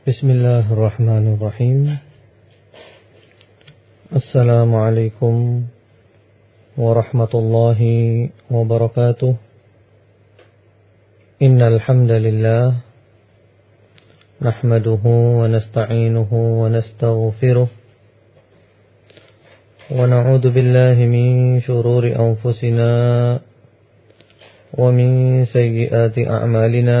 بسم الله الرحمن الرحيم السلام عليكم ورحمة الله وبركاته إن الحمد لله نحمده ونستعينه ونستغفره ونعوذ بالله من شرور أنفسنا ومن سيئات أعمالنا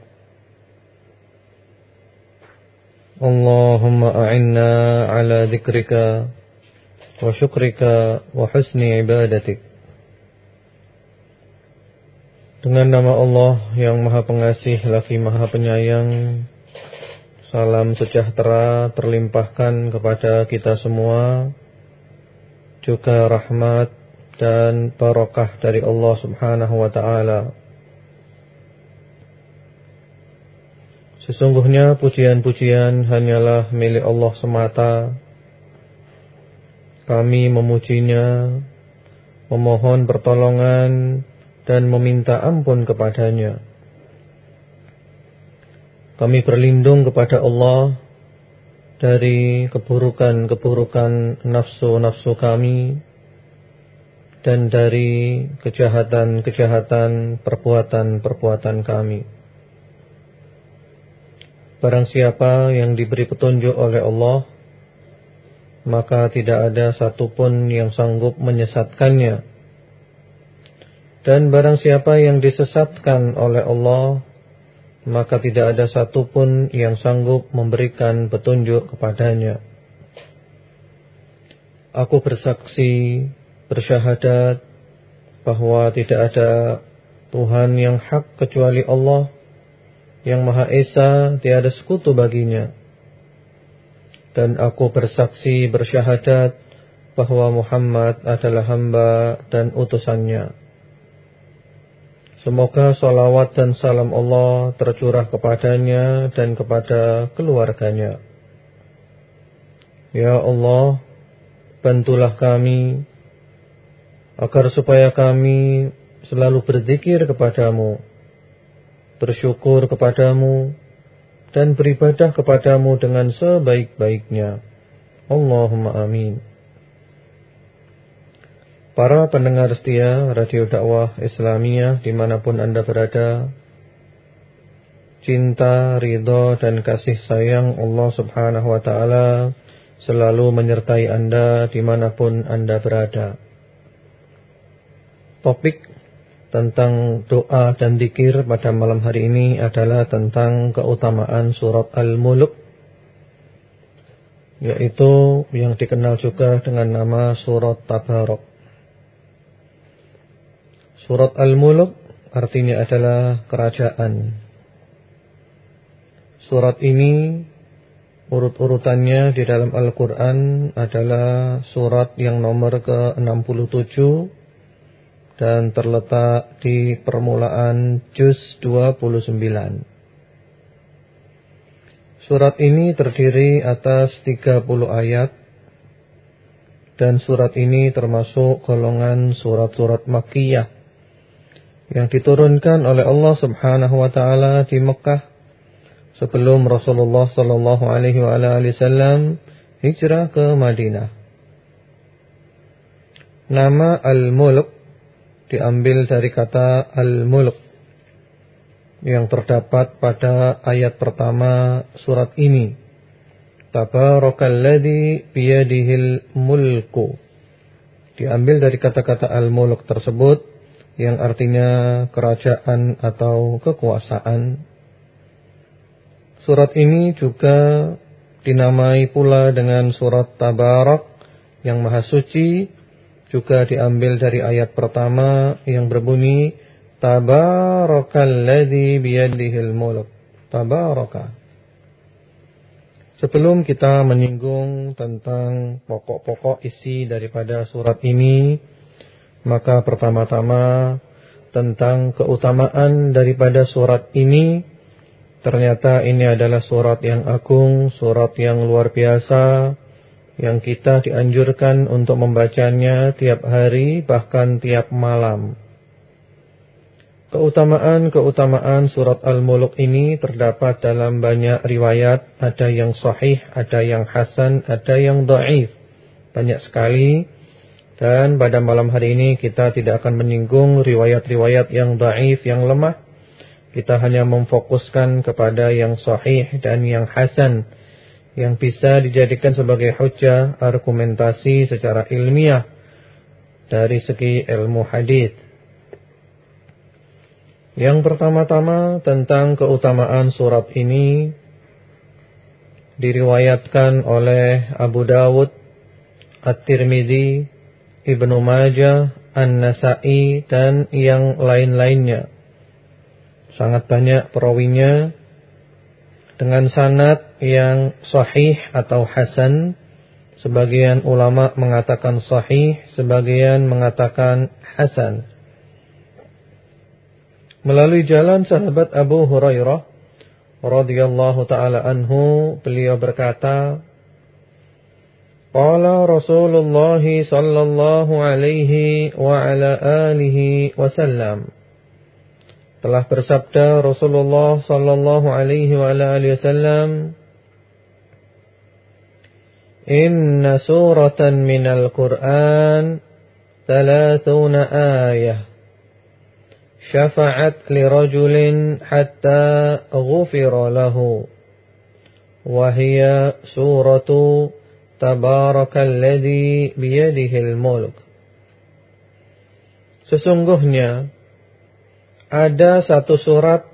اللهم أعنا على ذكرك وشكرك وحسن عبادتك Dengan nama Allah yang maha pengasih lagi maha penyayang Salam sejahtera terlimpahkan kepada kita semua Juga rahmat dan barakah dari Allah subhanahu wa ta'ala Sesungguhnya pujian-pujian hanyalah milik Allah semata. Kami memujinya, memohon pertolongan dan meminta ampun kepadanya. Kami berlindung kepada Allah dari keburukan-keburukan nafsu-nafsu kami dan dari kejahatan-kejahatan perbuatan-perbuatan kami. Barang siapa yang diberi petunjuk oleh Allah Maka tidak ada satupun yang sanggup menyesatkannya. Dan barang siapa yang disesatkan oleh Allah Maka tidak ada satupun yang sanggup memberikan petunjuk kepadanya. Aku bersaksi, bersyahadat Bahwa tidak ada Tuhan yang hak kecuali Allah yang Maha Esa tiada sekutu baginya. Dan aku bersaksi bersyahadat bahwa Muhammad adalah hamba dan utusannya. Semoga salawat dan salam Allah tercurah kepadanya dan kepada keluarganya. Ya Allah, bantulah kami agar supaya kami selalu berzikir kepadamu bersyukur kepadamu, dan beribadah kepadamu dengan sebaik-baiknya. Allahumma amin. Para pendengar setia Radio Dakwah Islamiyah di mana pun Anda berada, cinta, ridho, dan kasih sayang Allah subhanahu wa ta'ala selalu menyertai Anda di mana pun Anda berada. Topik tentang doa dan dikir pada malam hari ini adalah tentang keutamaan surat Al-Muluk yaitu yang dikenal juga dengan nama surat Tabarok. Surat Al-Muluk artinya adalah kerajaan. Surat ini urut-urutannya di dalam Al-Quran adalah surat yang nomor ke-67 dan terletak di permulaan juz 29. Surat ini terdiri atas 30 ayat dan surat ini termasuk golongan surat-surat Makkiyah yang diturunkan oleh Allah Subhanahu wa taala di Mekah sebelum Rasulullah sallallahu alaihi wasallam hijrah ke Madinah. Nama Al-Mulk diambil dari kata al-mulk yang terdapat pada ayat pertama surat ini. Tabarakalladzi biyadihil mulku. Diambil dari kata-kata al-mulk tersebut yang artinya kerajaan atau kekuasaan. Surat ini juga dinamai pula dengan surat Tabarak yang maha suci juga diambil dari ayat pertama yang berbunyi Tabarakalladzi biyadihil mulk. Tabaraka. Sebelum kita menyinggung tentang pokok-pokok isi daripada surat ini, maka pertama-tama tentang keutamaan daripada surat ini, ternyata ini adalah surat yang agung, surat yang luar biasa, yang kita dianjurkan untuk membacanya tiap hari, bahkan tiap malam. Keutamaan-keutamaan surat Al-Muluk ini terdapat dalam banyak riwayat, ada yang sahih, ada yang hasan, ada yang da'if. Banyak sekali. Dan pada malam hari ini kita tidak akan menyinggung riwayat-riwayat yang da'if, yang lemah. Kita hanya memfokuskan kepada yang sahih dan yang hasan. Yang bisa dijadikan sebagai hujah, argumentasi secara ilmiah dari segi ilmu hadith. Yang pertama-tama tentang keutamaan surat ini diriwayatkan oleh Abu Dawud, At-Tirmidzi, Ibnu Majah, An-Nasa'i dan yang lain-lainnya. Sangat banyak perawinya dengan sanad yang sahih atau hasan. Sebagian ulama mengatakan sahih, sebagian mengatakan hasan melalui jalan sahabat Abu Hurairah radhiyallahu taala anhu beliau berkata Qala Rasulullah sallallahu alaihi wa ala alihi wasallam telah bersabda Rasulullah sallallahu alaihi wa ala alihi wasallam Inna suratan minal Qur'an 30 ayah شفعت لرجل حتى غفر له وهي سورة تبارك الذي بيده الملك Sesungguhnya ada satu surat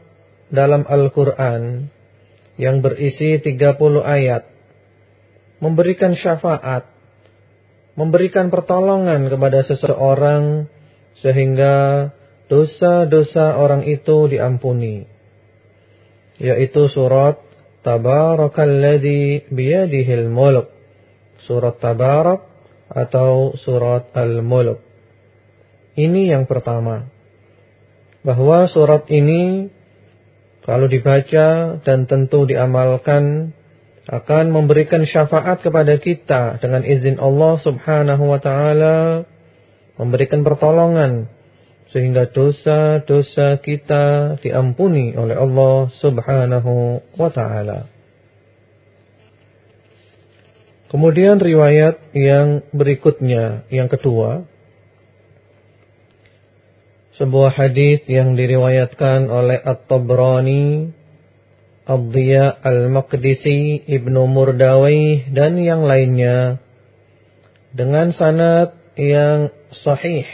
dalam Al-Quran yang berisi 30 ayat memberikan syafaat memberikan pertolongan kepada seseorang sehingga dosa-dosa orang itu diampuni. Yaitu surat Tabarakalladzi biyadihil mulk. Surat Tabarak atau surat Al-Mulk. Ini yang pertama. Bahwa surat ini kalau dibaca dan tentu diamalkan akan memberikan syafaat kepada kita dengan izin Allah Subhanahu wa taala memberikan pertolongan sehingga dosa-dosa kita diampuni oleh Allah Subhanahu wa taala. Kemudian riwayat yang berikutnya, yang kedua, sebuah hadis yang diriwayatkan oleh At-Tabrani, Ad-Diya Al-Maqdisi, Ibnu Murdawai dan yang lainnya dengan sanad yang sahih.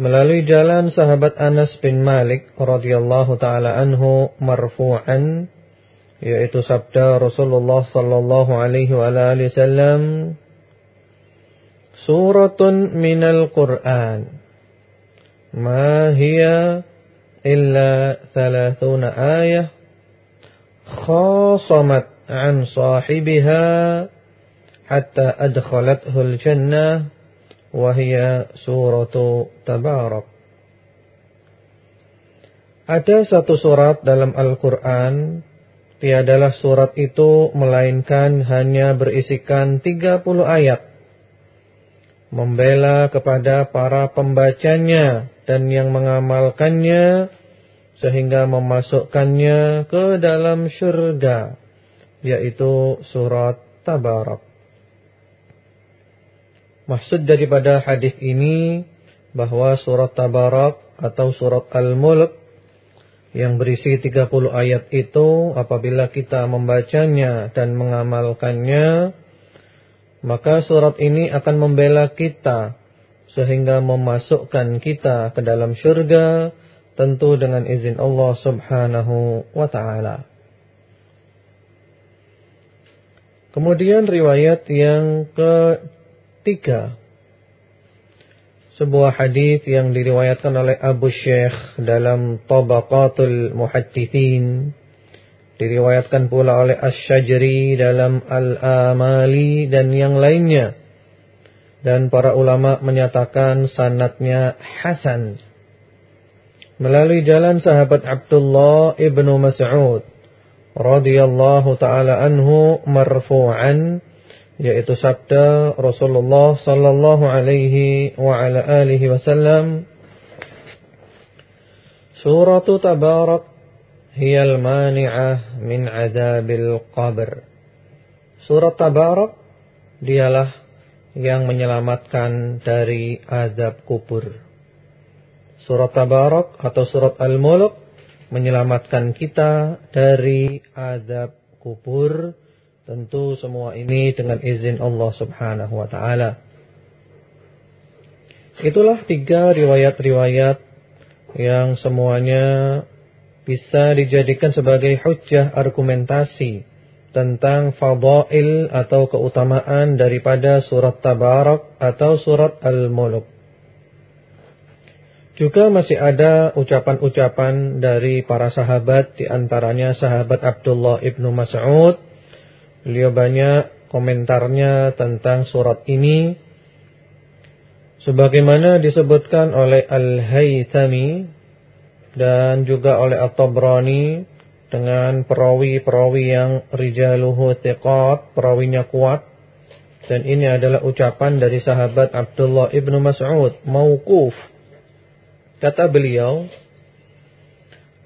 Melalui jalan sahabat Anas bin Malik radhiyallahu taala anhu marfu'an yaitu sabda Rasulullah sallallahu alaihi wa alihi wasallam suratun minal Qur'an ma hiya illa 30 ayah khasamat an sahibiha hatta adkhalathu al-jannah wahia suratu Tabarak. Ada satu surat dalam Al-Quran, tiadalah surat itu melainkan hanya berisikan 30 ayat. Membela kepada para pembacanya dan yang mengamalkannya sehingga memasukkannya ke dalam syurga, yaitu surat Tabarak. Maksud daripada hadis ini bahwa surat Tabarak atau surat Al-Mulk yang berisi 30 ayat itu apabila kita membacanya dan mengamalkannya maka surat ini akan membela kita sehingga memasukkan kita ke dalam syurga tentu dengan izin Allah Subhanahu wa taala. Kemudian riwayat yang ke Tiga, sebuah hadis yang diriwayatkan oleh Abu Syekh dalam Tabaqatul Muhaddithin Diriwayatkan pula oleh Ash-Shajri dalam Al-Amali dan yang lainnya. Dan para ulama menyatakan sanatnya Hasan. Melalui jalan sahabat Abdullah ibnu Mas'ud radhiyallahu taala anhu marfu'an yaitu sabda Rasulullah sallallahu alaihi wa ala alihi wasallam Suratu Tabarak hiyal mani'ah min azabil qabr. Surat Tabarak dialah yang menyelamatkan dari azab kubur. Surat Tabarak atau surat Al-Mulk menyelamatkan kita dari azab kubur. Tentu semua ini dengan izin Allah Subhanahu wa taala. Itulah tiga riwayat-riwayat yang semuanya bisa dijadikan sebagai hujjah argumentasi tentang fadail atau keutamaan daripada surat Tabarak atau surat Al-Mulk. Juga masih ada ucapan-ucapan dari para sahabat di antaranya sahabat Abdullah ibnu Mas'ud. Beliau banyak komentarnya tentang surat ini. Sebagaimana disebutkan oleh Al-Haythami dan juga oleh At-Tabrani dengan perawi-perawi yang rijaluhu thiqat, perawinya kuat. Dan ini adalah ucapan dari sahabat Abdullah ibnu Mas'ud, mauquf. Kata beliau,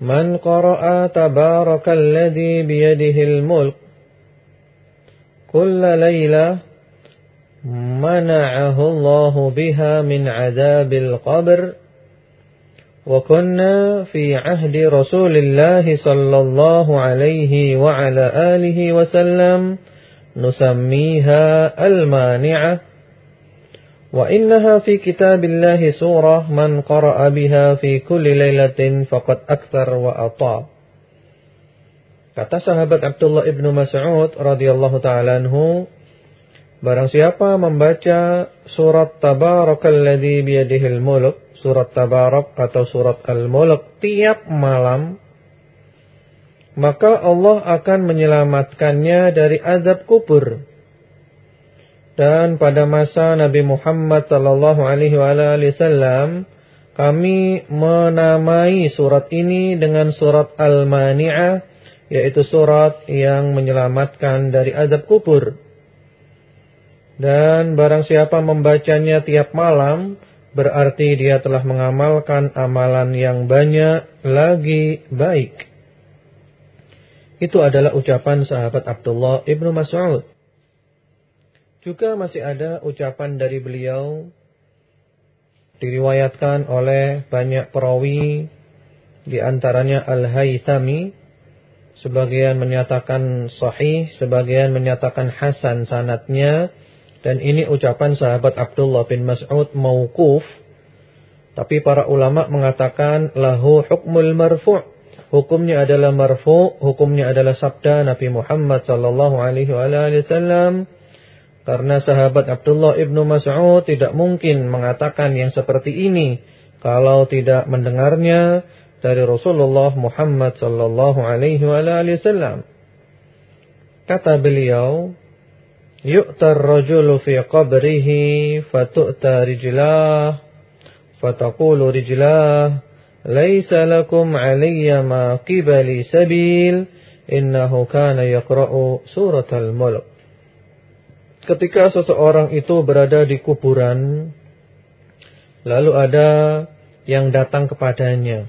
Man qara'a tabarakalladhi biyadihil mulk kulla layla mana'ahu Allah biha min azabil qabr وكنا في عهد رسول الله صلى الله عليه وعلى آله وسلم نسميها المانعة وإنها في كتاب الله سورة من قرأ بها في كل ليلة فقد أكثر وأطاع Kata sahabat Abdullah ibnu Mas'ud radhiyallahu taala anhu, barang siapa membaca surat Tabarakalladzi biyadihil mulk surat Tabarak atau surat Al-Mulk tiap malam, maka Allah akan menyelamatkannya dari azab kubur. Dan pada masa Nabi Muhammad sallallahu alaihi wasallam kami menamai surat ini dengan surat Al-Mani'ah yaitu surat yang menyelamatkan dari azab kubur. Dan barang siapa membacanya tiap malam berarti dia telah mengamalkan amalan yang banyak lagi baik. Itu adalah ucapan sahabat Abdullah ibnu Mas'ud. Juga masih ada ucapan dari beliau diriwayatkan oleh banyak perawi di antaranya Al-Haythami sebagian menyatakan sahih, sebagian menyatakan hasan sanatnya dan ini ucapan sahabat Abdullah bin Mas'ud mauquf. Tapi para ulama mengatakan lahu hukmul marfu'. Hukumnya adalah marfu', hukumnya adalah sabda Nabi Muhammad sallallahu alaihi wasallam. Karena sahabat Abdullah ibnu Mas'ud tidak mungkin mengatakan yang seperti ini kalau tidak mendengarnya dari Rasulullah Muhammad sallallahu alaihi wasallam. Kata beliau, yu'tar rajulu fi qabrihi fatu'ta rijlah fataqulu rijlah laisa lakum alayya ma qibali sabil innahu kana yaqra'u suratal mulk. Ketika seseorang itu berada di kuburan lalu ada yang datang kepadanya.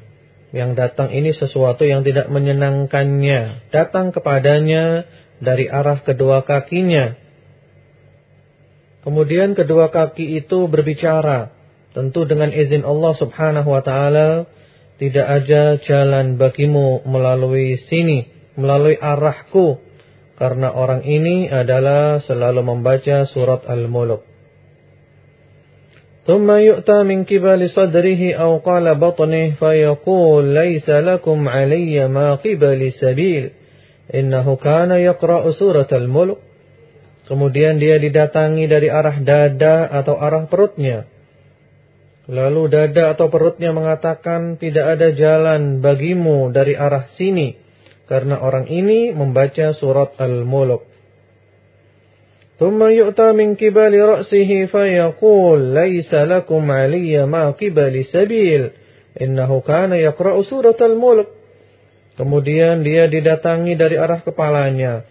Yang datang ini sesuatu yang tidak menyenangkannya. Datang kepadanya dari arah kedua kakinya. Kemudian kedua kaki itu berbicara. Tentu dengan izin Allah subhanahu wa ta'ala. Tidak ada jalan bagimu melalui sini. Melalui arahku. Karena orang ini adalah selalu membaca surat Al-Muluk. ثم يؤتى من قبل صدره أو قال بطنه فيقول ليس لكم علي ما قبل سبيل إنه كان يقرأ سورة الملك Kemudian dia didatangi dari arah dada atau arah perutnya. Lalu dada atau perutnya mengatakan tidak ada jalan bagimu dari arah sini. karena orang ini membaca surat Al-Mulk. ثم يؤتى من قبل رأسه فيقول ليس لكم علي ما قبل سبيل إنه كان يقرأ سورة الملك Kemudian dia didatangi dari arah kepalanya.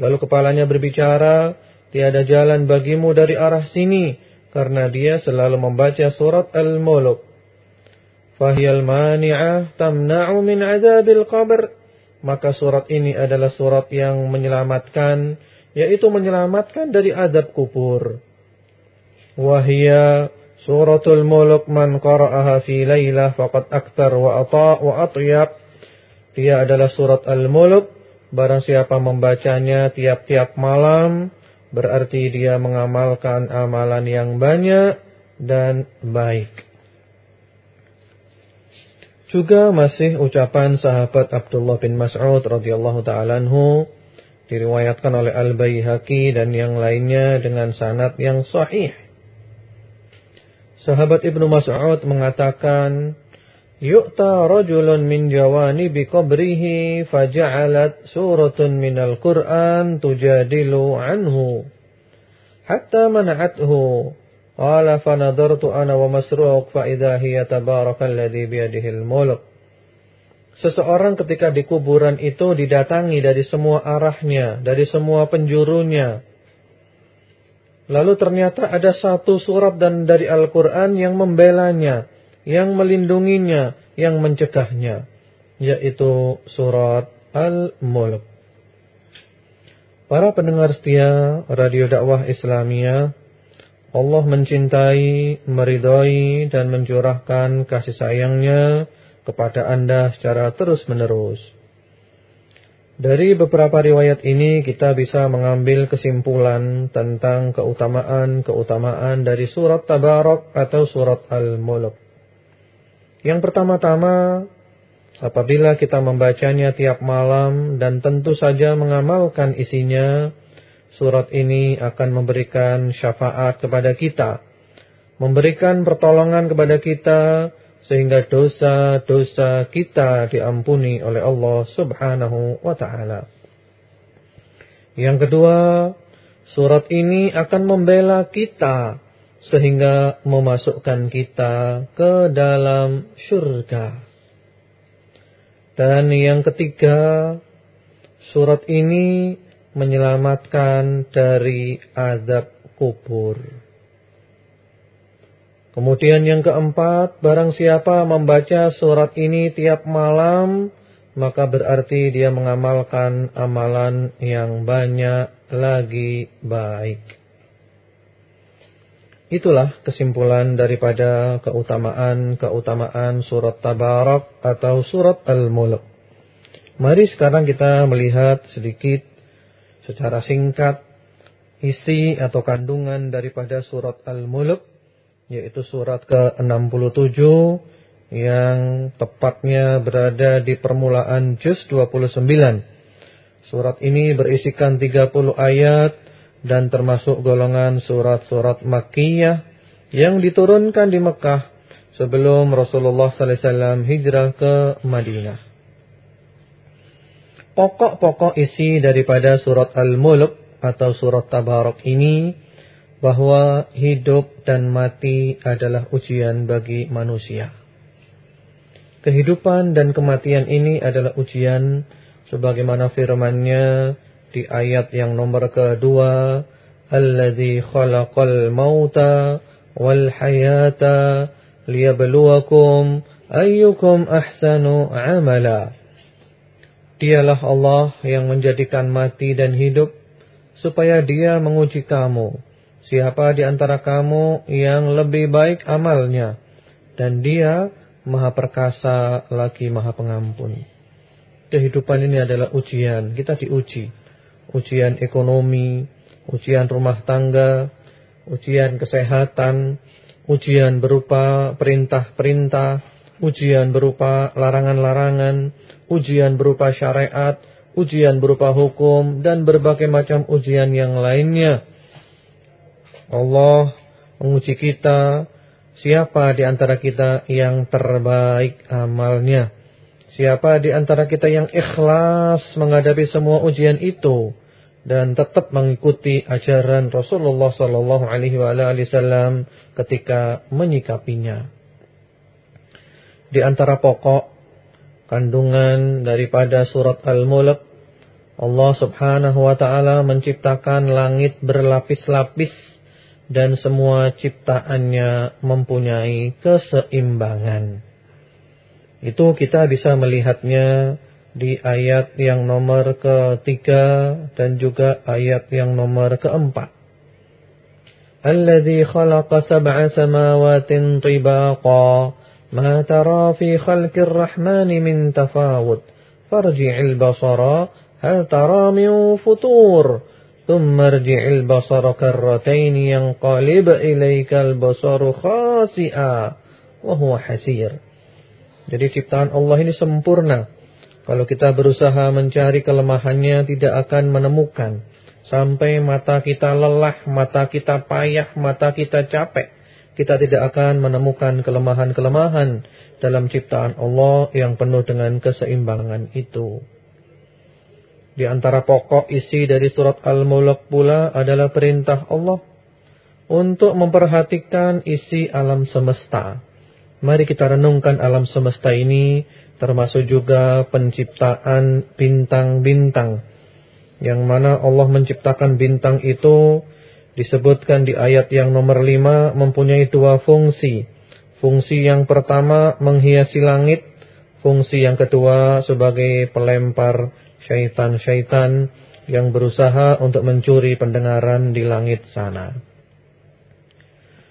Lalu kepalanya berbicara, tiada jalan bagimu dari arah sini. Karena dia selalu membaca surat Al-Mulk. Fahiyal mani'ah tamna'u min azabil qabr. Maka surat ini adalah surat yang menyelamatkan yaitu menyelamatkan dari adab kubur. Wahia suratul muluk man qara'aha fi laylah faqad aktar wa ata' wa atyab. Dia adalah surat Al-Mulk. Barang siapa membacanya tiap-tiap malam, berarti dia mengamalkan amalan yang banyak dan baik. Juga masih ucapan sahabat Abdullah bin Mas'ud radhiyallahu taala anhu diriwayatkan oleh Al-Baihaqi dan yang lainnya dengan sanad yang sahih. Sahabat Ibnu Mas'ud mengatakan, "Yu'ta rajulun min jawanibi qabrihi faja'alat suratun minal Qur'an tujadilu anhu hatta mana'athu." Qala fa nadartu ana wa Masruq fa idza hiya tabarakalladzi biyadihi al-mulk. Seseorang ketika di kuburan itu didatangi dari semua arahnya, dari semua penjurunya. Lalu ternyata ada satu surat dan dari Al-Quran yang membelanya, yang melindunginya, yang mencegahnya. Yaitu surat Al-Mulk. Para pendengar setia Radio Dakwah Islamiyah, Allah mencintai, meridhoi dan mencurahkan kasih sayangnya kepada Anda secara terus-menerus. Dari beberapa riwayat ini kita bisa mengambil kesimpulan tentang keutamaan-keutamaan dari surat Tabarak atau surat Al-Mulk. Yang pertama-tama, apabila kita membacanya tiap malam dan tentu saja mengamalkan isinya, surat ini akan memberikan syafaat kepada kita, memberikan pertolongan kepada kita sehingga dosa-dosa kita diampuni oleh Allah Subhanahu wa taala. Yang kedua, surat ini akan membela kita sehingga memasukkan kita ke dalam surga. Dan yang ketiga, surat ini menyelamatkan dari azab kubur. Kemudian yang keempat, barang siapa membaca surat ini tiap malam, maka berarti dia mengamalkan amalan yang banyak lagi baik. Itulah kesimpulan daripada keutamaan-keutamaan surat Tabarak atau surat Al-Mulk. Mari sekarang kita melihat sedikit secara singkat isi atau kandungan daripada surat Al-Mulk yaitu surat ke-67 yang tepatnya berada di permulaan juz 29. Surat ini berisikan 30 ayat dan termasuk golongan surat-surat Makkiyah yang diturunkan di Mekah sebelum Rasulullah sallallahu alaihi wasallam hijrah ke Madinah. Pokok-pokok isi daripada surat Al-Mulk atau surat Tabarak ini bahwa hidup dan mati adalah ujian bagi manusia. Kehidupan dan kematian ini adalah ujian sebagaimana firman-Nya di ayat yang nomor kedua, "Alladzi khalaqal mauta wal hayata liyabluwakum ayyukum ahsanu amala." Dialah Allah yang menjadikan mati dan hidup supaya Dia menguji kamu Siapa di antara kamu yang lebih baik amalnya dan dia maha perkasa lagi maha pengampun. Kehidupan ini adalah ujian, kita diuji. Ujian ekonomi, ujian rumah tangga, ujian kesehatan, ujian berupa perintah-perintah, ujian berupa larangan-larangan, ujian berupa syariat, ujian berupa hukum, dan berbagai macam ujian yang lainnya Allah menguji kita siapa di antara kita yang terbaik amalnya. Siapa di antara kita yang ikhlas menghadapi semua ujian itu dan tetap mengikuti ajaran Rasulullah sallallahu alaihi wasallam ketika menyikapinya. Di antara pokok kandungan daripada surat Al-Mulk Allah Subhanahu wa taala menciptakan langit berlapis-lapis dan semua ciptaannya mempunyai keseimbangan. Itu kita bisa melihatnya di ayat yang nomor ketiga dan juga ayat yang nomor keempat. Alladhi khalaqa sab'a samawatin tibaqa ma tara fi khalqir rahmani min tafawut farji'il basara hal tara min futur rji'il basara karratain yanqalib ilaykal basaru khasi'a wa huwa hasir jadi ciptaan Allah ini sempurna. Kalau kita berusaha mencari kelemahannya tidak akan menemukan. Sampai mata kita lelah, mata kita payah, mata kita capek. Kita tidak akan menemukan kelemahan-kelemahan dalam ciptaan Allah yang penuh dengan keseimbangan itu. Di antara pokok isi dari surat Al-Mulk pula adalah perintah Allah untuk memperhatikan isi alam semesta. Mari kita renungkan alam semesta ini termasuk juga penciptaan bintang-bintang. Yang mana Allah menciptakan bintang itu disebutkan di ayat yang nomor 5 mempunyai dua fungsi. Fungsi yang pertama menghiasi langit, fungsi yang kedua sebagai pelempar syaitan-syaitan yang berusaha untuk mencuri pendengaran di langit sana.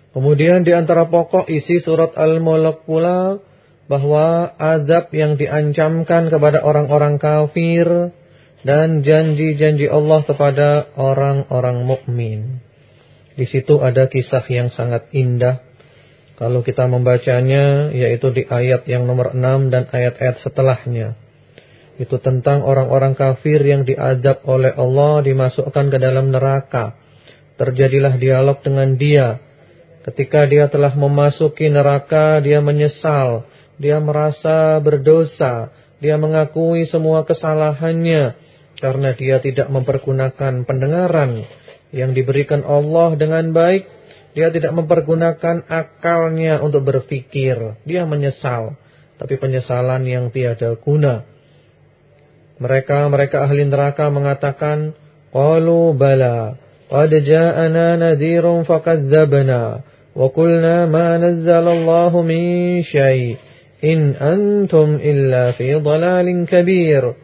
Kemudian di antara pokok isi surat Al-Mulk pula bahwa azab yang diancamkan kepada orang-orang kafir dan janji-janji Allah kepada orang-orang mukmin. Di situ ada kisah yang sangat indah. Kalau kita membacanya yaitu di ayat yang nomor 6 dan ayat-ayat setelahnya. Itu tentang orang-orang kafir yang diazab oleh Allah dimasukkan ke dalam neraka. Terjadilah dialog dengan dia Ketika dia telah memasuki neraka, dia menyesal, dia merasa berdosa, dia mengakui semua kesalahannya karena dia tidak mempergunakan pendengaran yang diberikan Allah dengan baik. Dia tidak mempergunakan akalnya untuk berpikir. Dia menyesal, tapi penyesalan yang tiada guna. Mereka mereka ahli neraka mengatakan, "Qalu bala, qad ja'ana nadhirun fakadzdzabna." وقلنا ما نزل الله من شيء إن أنتم إلا في ضلال كبير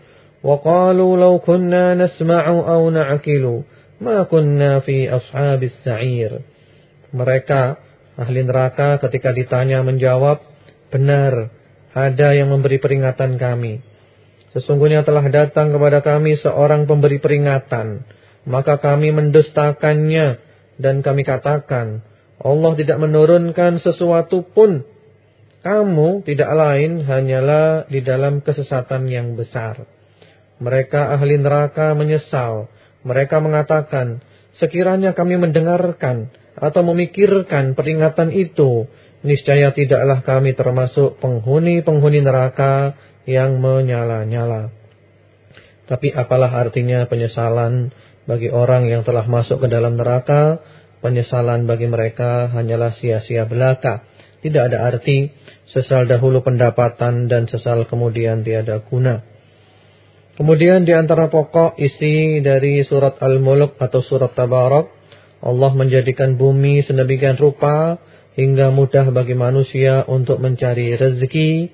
وقالوا لو كنا نسمع أو نعقل ما كنا في أصحاب السعير mereka ahli neraka ketika ditanya menjawab benar ada yang memberi peringatan kami sesungguhnya telah datang kepada kami seorang pemberi peringatan maka kami mendustakannya dan kami katakan Allah tidak menurunkan sesuatu pun. Kamu tidak lain hanyalah di dalam kesesatan yang besar. Mereka ahli neraka menyesal. Mereka mengatakan, sekiranya kami mendengarkan atau memikirkan peringatan itu, niscaya tidaklah kami termasuk penghuni-penghuni neraka yang menyala-nyala. Tapi apalah artinya penyesalan bagi orang yang telah masuk ke dalam neraka penyesalan bagi mereka hanyalah sia-sia belaka. Tidak ada arti sesal dahulu pendapatan dan sesal kemudian tiada guna. Kemudian di antara pokok isi dari surat Al-Mulk atau surat Tabarak, Allah menjadikan bumi sedemikian rupa hingga mudah bagi manusia untuk mencari rezeki.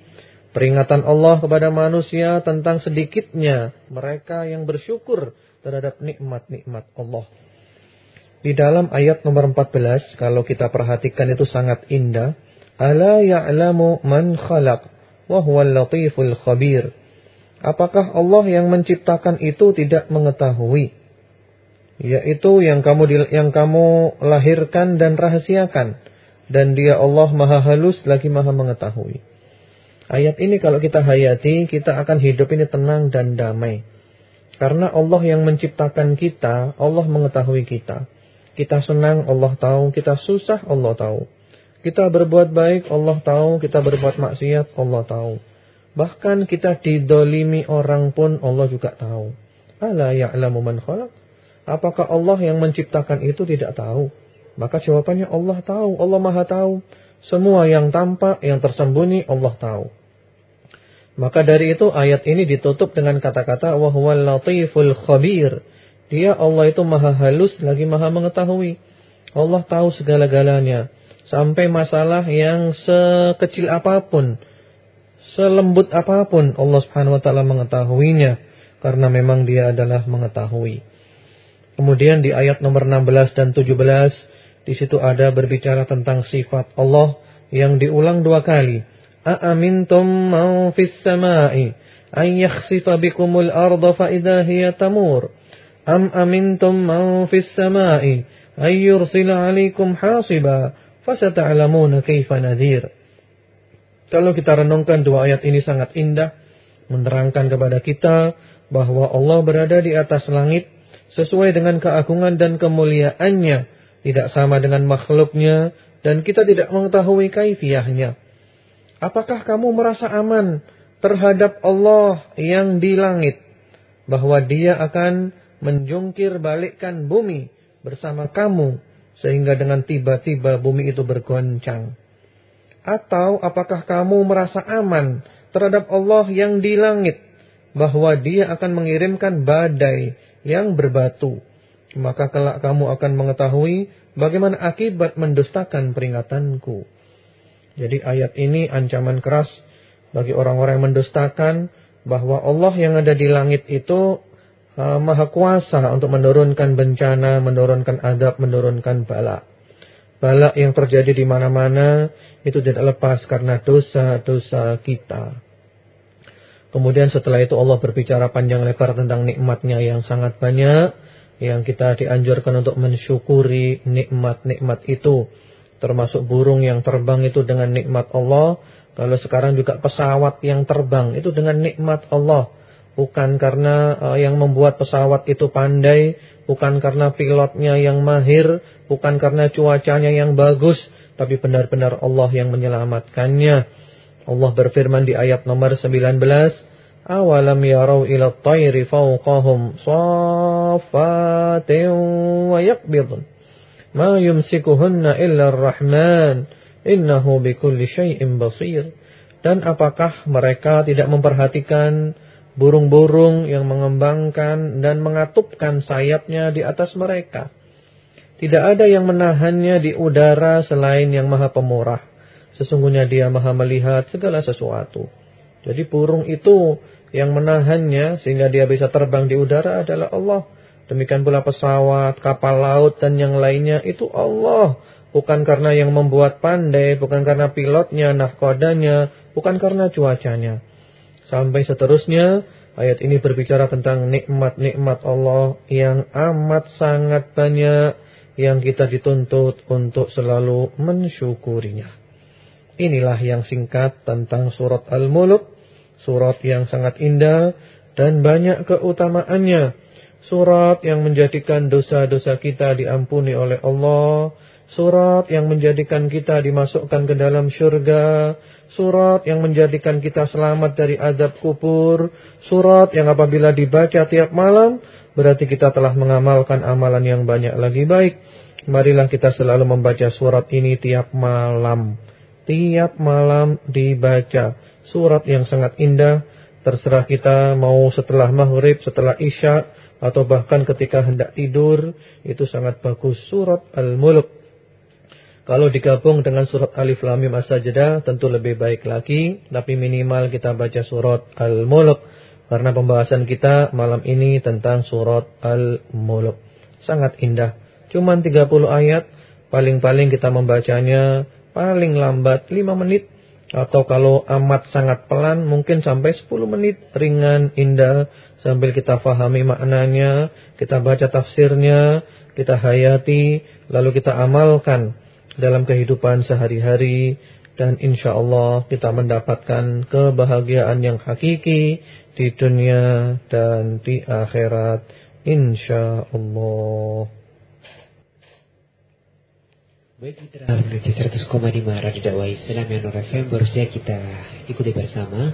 Peringatan Allah kepada manusia tentang sedikitnya mereka yang bersyukur terhadap nikmat-nikmat Allah. Di dalam ayat nomor 14, kalau kita perhatikan itu sangat indah. Ala ya'lamu man khalaq wa huwal latiful khabir. Apakah Allah yang menciptakan itu tidak mengetahui? Yaitu yang kamu yang kamu lahirkan dan rahasiakan. Dan dia Allah maha halus lagi maha mengetahui. Ayat ini kalau kita hayati, kita akan hidup ini tenang dan damai. Karena Allah yang menciptakan kita, Allah mengetahui kita. Kita senang Allah tahu, kita susah Allah tahu. Kita berbuat baik Allah tahu, kita berbuat maksiat Allah tahu. Bahkan kita didolimi orang pun Allah juga tahu. Ala ya'lamu man khalaq. Apakah Allah yang menciptakan itu tidak tahu? Maka jawabannya Allah tahu. Allah maha tahu. Semua yang tampak, yang tersembunyi Allah tahu. Maka dari itu ayat ini ditutup dengan kata-kata wahwal latiful khabir. Dia Allah itu maha halus lagi maha mengetahui. Allah tahu segala-galanya. Sampai masalah yang sekecil apa pun, selembut apa pun Allah Subhanahu wa taala mengetahuinya karena memang dia adalah mengetahui. Kemudian di ayat nomor 16 dan 17 di situ ada berbicara tentang sifat Allah yang diulang dua kali. Aamintum man fis samai ay bikumul arda fa idza hiya tamur. Am amintum man fis samai ay yursila 'alaikum hasiba Fasata'lamuna kaifa nadhir. Kalau kita renungkan dua ayat ini sangat indah, menerangkan kepada kita bahwa Allah berada di atas langit sesuai dengan keagungan dan kemuliaannya, tidak sama dengan makhluknya, dan kita tidak mengetahui kaifiahnya. Apakah kamu merasa aman terhadap Allah yang di langit? Bahwa dia akan menjungkir balikkan bumi bersama kamu sehingga dengan tiba-tiba bumi itu bergoncang? Atau apakah kamu merasa aman terhadap Allah yang di langit bahwa dia akan mengirimkan badai yang berbatu? Maka kelak kamu akan mengetahui bagaimana akibat mendustakan peringatanku. Jadi ayat ini ancaman keras bagi orang-orang yang mendustakan bahwa Allah yang ada di langit itu uh, maha kuasa untuk menurunkan bencana, menurunkan adab, menurunkan bala. Bala yang terjadi di mana-mana itu tidak lepas karena dosa-dosa kita. Kemudian setelah itu Allah berbicara panjang lebar tentang nikmatnya yang sangat banyak. Yang kita dianjurkan untuk mensyukuri nikmat-nikmat itu. Termasuk burung yang terbang itu dengan nikmat Allah. Kalau sekarang juga pesawat yang terbang itu dengan nikmat Allah. Bukan karena uh, yang membuat pesawat itu pandai, bukan karena pilotnya yang mahir, bukan karena cuacanya yang bagus, tapi benar-benar Allah yang menyelamatkannya. Allah berfirman di ayat nomor 19, "Awalam yarau ila at-tayri fawqahum saffatin wa yaqbidun ma yumsikuhunna illa ar-rahman innahu bikulli syai'in basir." Dan apakah mereka tidak memperhatikan burung-burung yang mengembangkan dan mengatupkan sayapnya di atas mereka. Tidak ada yang menahannya di udara selain yang maha pemurah. Sesungguhnya dia maha melihat segala sesuatu. Jadi burung itu yang menahannya sehingga dia bisa terbang di udara adalah Allah. Demikian pula pesawat, kapal laut dan yang lainnya itu Allah. Bukan karena yang membuat pandai, bukan karena pilotnya, nahkodanya, bukan karena cuacanya. Sampai seterusnya, ayat ini berbicara tentang nikmat-nikmat Allah yang amat sangat banyak yang kita dituntut untuk selalu mensyukurinya. Inilah yang singkat tentang surat Al-Mulk, surat yang sangat indah dan banyak keutamaannya. Surat yang menjadikan dosa-dosa kita diampuni oleh Allah, surat yang menjadikan kita dimasukkan ke dalam syurga, Surat yang menjadikan kita selamat dari azab kubur. Surat yang apabila dibaca tiap malam, berarti kita telah mengamalkan amalan yang banyak lagi baik. Marilah kita selalu membaca surat ini tiap malam. Tiap malam dibaca. Surat yang sangat indah. Terserah kita mau setelah maghrib, setelah isya, atau bahkan ketika hendak tidur. Itu sangat bagus. Surat Al-Mulk. Kalau digabung dengan surat Alif Lam Mim As-Sajdah tentu lebih baik lagi, tapi minimal kita baca surat Al-Mulk karena pembahasan kita malam ini tentang surat Al-Mulk. Sangat indah. Cuman 30 ayat, paling-paling kita membacanya paling lambat 5 menit. Atau kalau amat sangat pelan mungkin sampai 10 menit. Ringan indah. Sambil kita fahami maknanya, kita baca tafsirnya, kita hayati, lalu kita amalkan dalam kehidupan sehari-hari dan insya Allah kita mendapatkan kebahagiaan yang hakiki di dunia dan di akhirat insya Allah. Baik mitra Mengaji 100,5 Radio Dakwah Islam yang baru saja kita ikuti bersama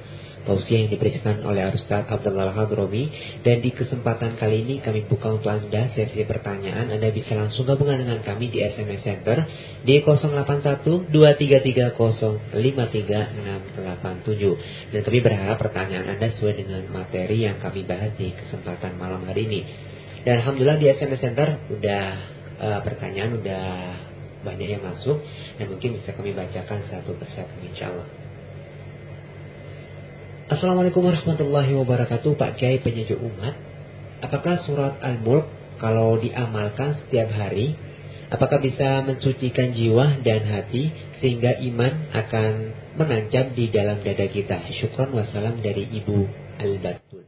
tausiah yang diberikan oleh Ustaz Abdullah Hadromi dan di kesempatan kali ini kami buka untuk Anda sesi pertanyaan. Anda bisa langsung gabungan dengan kami di SMS Center di 081223305367 dan kami berharap pertanyaan Anda sesuai dengan materi yang kami bahas di kesempatan malam hari ini. Dan Alhamdulillah di SMS Center udah uh, pertanyaan udah banyak yang masuk. Dan mungkin bisa kami bacakan satu persatu insya Allah Assalamualaikum warahmatullahi wabarakatuh Pak Kiai penyejuk umat. Apakah surat Al-Mulk kalau diamalkan setiap hari Apakah bisa mensucikan jiwa dan hati Sehingga iman akan menancap di dalam dada kita? Syukron wassalam dari Ibu Al-Batul.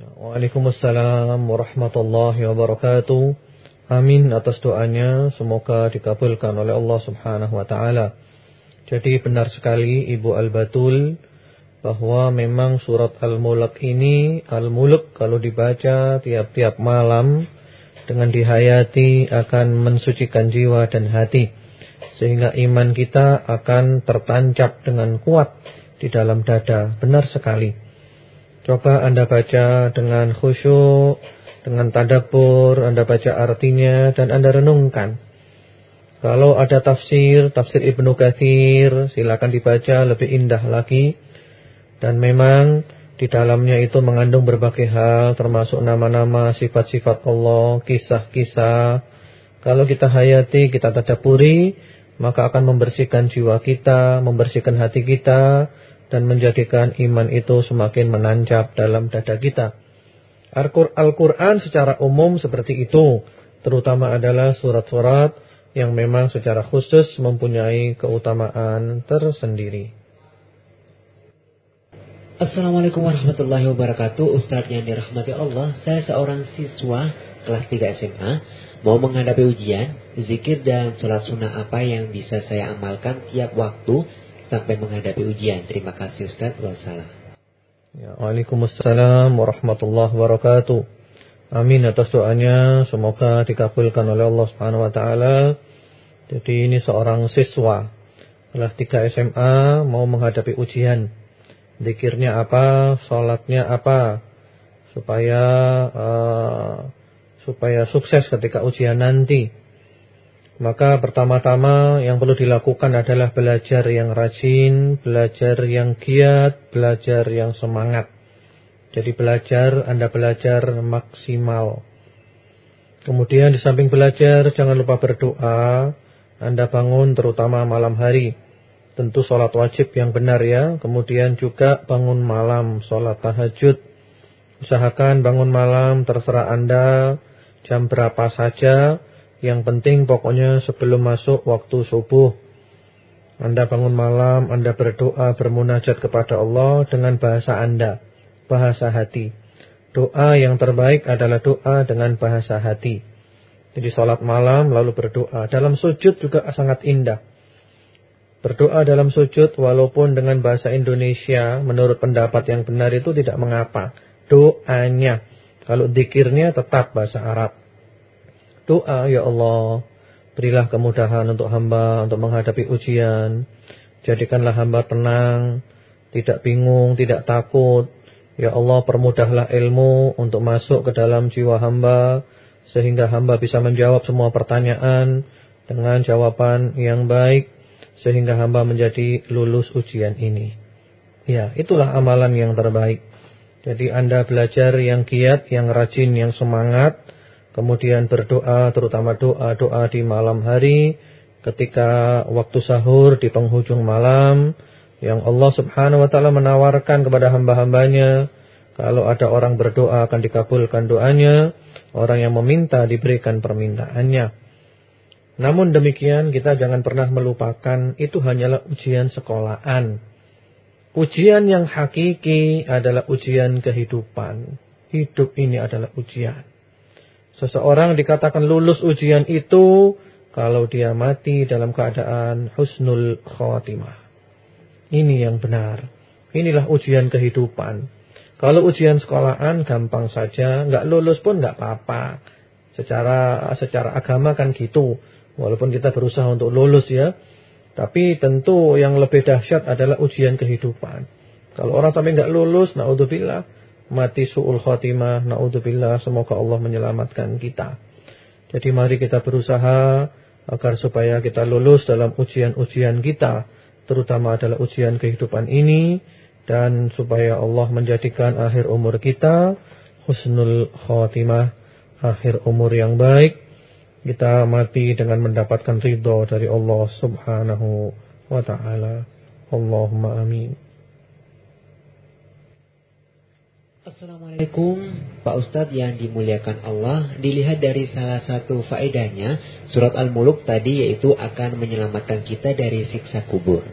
Waalaikumsalam warahmatullahi wabarakatuh. Amin atas doanya. Semoga dikabulkan oleh Allah subhanahu wa ta'ala. Jadi benar sekali Ibu Al-Batul bahwa memang surat Al-Mulk ini Al-Mulk kalau dibaca tiap-tiap malam dengan dihayati akan mensucikan jiwa dan hati sehingga iman kita akan tertancap dengan kuat di dalam dada. Benar sekali. Coba Anda baca dengan khusyuk, dengan tadabbur, Anda baca artinya dan Anda renungkan. Kalau ada tafsir, tafsir Ibnu Katsir, silakan dibaca lebih indah lagi. Dan memang di dalamnya itu mengandung berbagai hal termasuk nama-nama, sifat-sifat Allah, kisah-kisah. Kalau kita hayati, kita tadaburi, maka akan membersihkan jiwa kita, membersihkan hati kita dan menjadikan iman itu semakin menancap dalam dada kita. Al-Qur'an secara umum seperti itu, terutama adalah surat-surat yang memang secara khusus mempunyai keutamaan tersendiri. Assalamualaikum warahmatullahi wabarakatuh. Ustadz yang dirahmati Allah Saya seorang siswa kelas 3 SMA Mau menghadapi ujian Zikir dan sholat sunnah apa yang bisa saya amalkan tiap waktu Sampai menghadapi ujian. Terima kasih Ustadz Wassalam. Ya, Waalaikumsalam warahmatullahi wabarakatuh. Amin atas doanya. Semoga dikabulkan oleh Allah subhanahu wa ta'ala. Jadi ini seorang siswa Kelas 3 SMA Mau menghadapi ujian Dikirnya apa, sholatnya apa, supaya uh, supaya sukses ketika ujian nanti. Maka pertama-tama yang perlu dilakukan adalah belajar yang rajin, belajar yang giat, belajar yang semangat. Jadi belajar, Anda belajar maksimal. Kemudian di samping belajar, jangan lupa berdoa. Anda bangun terutama malam hari tentu sholat wajib yang benar ya. Kemudian juga bangun malam, sholat tahajud. Usahakan bangun malam terserah Anda jam berapa saja. Yang penting pokoknya sebelum masuk waktu subuh. Anda bangun malam, Anda berdoa, bermunajat kepada Allah dengan bahasa Anda. Bahasa hati. Doa yang terbaik adalah doa dengan bahasa hati. Jadi sholat malam lalu berdoa. Dalam sujud juga sangat indah. Berdoa dalam sujud walaupun dengan bahasa Indonesia menurut pendapat yang benar itu tidak mengapa. Doanya. Kalau dikirnya tetap bahasa Arab. Doa ya Allah. Berilah kemudahan untuk hamba untuk menghadapi ujian. Jadikanlah hamba tenang. Tidak bingung, tidak takut. Ya Allah permudahlah ilmu untuk masuk ke dalam jiwa hamba. Sehingga hamba bisa menjawab semua pertanyaan dengan jawaban yang baik sehingga hamba menjadi lulus ujian ini. Ya, itulah amalan yang terbaik. Jadi Anda belajar yang giat, yang rajin, yang semangat, kemudian berdoa, terutama doa-doa di malam hari, ketika waktu sahur di penghujung malam, yang Allah Subhanahu wa taala menawarkan kepada hamba-hambanya, kalau ada orang berdoa akan dikabulkan doanya, orang yang meminta diberikan permintaannya. Namun demikian kita jangan pernah melupakan itu hanyalah ujian sekolahan. Ujian yang hakiki adalah ujian kehidupan. Hidup ini adalah ujian. Seseorang dikatakan lulus ujian itu kalau dia mati dalam keadaan husnul khawatimah. Ini yang benar. Inilah ujian kehidupan. Kalau ujian sekolahan gampang saja, nggak lulus pun nggak apa-apa. Secara secara agama kan gitu. Walaupun kita berusaha untuk lulus ya. Tapi tentu yang lebih dahsyat adalah ujian kehidupan. Kalau orang sampai nggak lulus, naudzubillah, mati suul khotimah, naudzubillah, semoga Allah menyelamatkan kita. Jadi mari kita berusaha agar supaya kita lulus dalam ujian-ujian kita, terutama adalah ujian kehidupan ini dan supaya Allah menjadikan akhir umur kita husnul khotimah, akhir umur yang baik. Kita mati dengan mendapatkan ridho dari Allah Subhanahu wa taala. Allahumma amin. Assalamualaikum Pak Ustadz yang dimuliakan Allah Dilihat dari salah satu faedahnya Surat Al-Muluk tadi yaitu akan menyelamatkan kita dari siksa kubur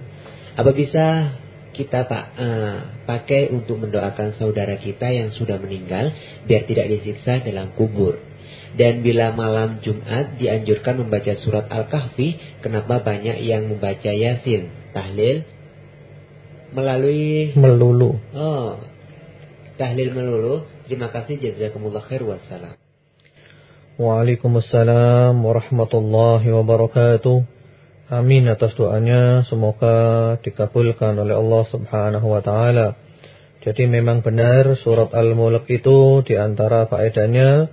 Apa bisa kita pak uh, pakai untuk mendoakan saudara kita yang sudah meninggal Biar tidak disiksa dalam kubur Dan bila malam Jumat dianjurkan membaca surat Al-Kahfi Kenapa banyak yang membaca Yasin Tahlil Melalui Melulu Oh tahlil melulu. Terima kasih jazakumullah khair wassalam. Waalaikumsalam warahmatullahi wabarakatuh. Amin atas doanya semoga dikabulkan oleh Allah Subhanahu wa taala. Jadi memang benar surat Al-Mulk itu di antara faedahnya,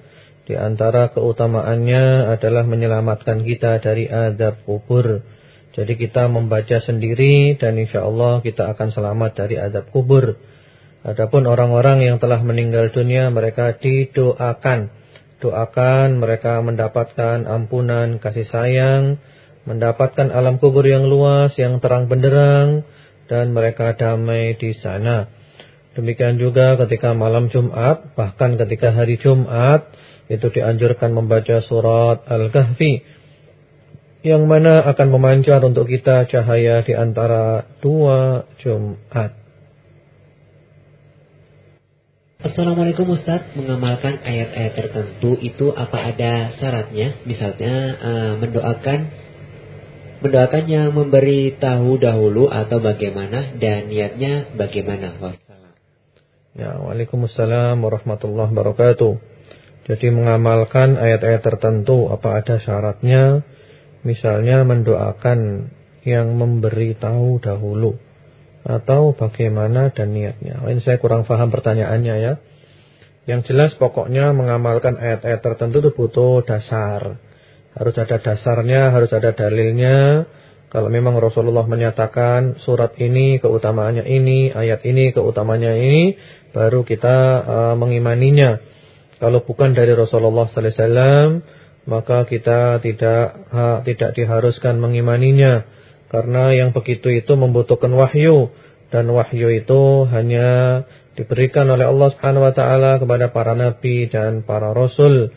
di antara keutamaannya adalah menyelamatkan kita dari azab kubur. Jadi kita membaca sendiri dan insya Allah kita akan selamat dari azab kubur. Adapun orang-orang yang telah meninggal dunia mereka didoakan. Doakan mereka mendapatkan ampunan, kasih sayang, mendapatkan alam kubur yang luas, yang terang benderang dan mereka damai di sana. Demikian juga ketika malam Jumat, bahkan ketika hari Jumat itu dianjurkan membaca surat Al-Kahfi yang mana akan memancar untuk kita cahaya di antara dua Jumat. Assalamualaikum Ustadz, mengamalkan ayat-ayat tertentu itu apa ada syaratnya? Misalnya uh, mendoakan mendoakannya memberi tahu dahulu atau bagaimana dan niatnya bagaimana? Wassalam. Ya, Waalaikumsalam warahmatullahi wabarakatuh. Jadi mengamalkan ayat-ayat tertentu apa ada syaratnya? Misalnya mendoakan yang memberi tahu dahulu atau bagaimana dan niatnya. Ini saya kurang paham pertanyaannya ya. Yang jelas pokoknya mengamalkan ayat-ayat tertentu itu butuh dasar. Harus ada dasarnya, harus ada dalilnya. Kalau memang Rasulullah menyatakan surat ini keutamaannya ini, ayat ini keutamaannya ini, baru kita uh, mengimaninya. Kalau bukan dari Rasulullah sallallahu alaihi wasallam, maka kita tidak ha, tidak diharuskan mengimaninya karena yang begitu itu membutuhkan wahyu dan wahyu itu hanya diberikan oleh Allah Subhanahu wa taala kepada para nabi dan para rasul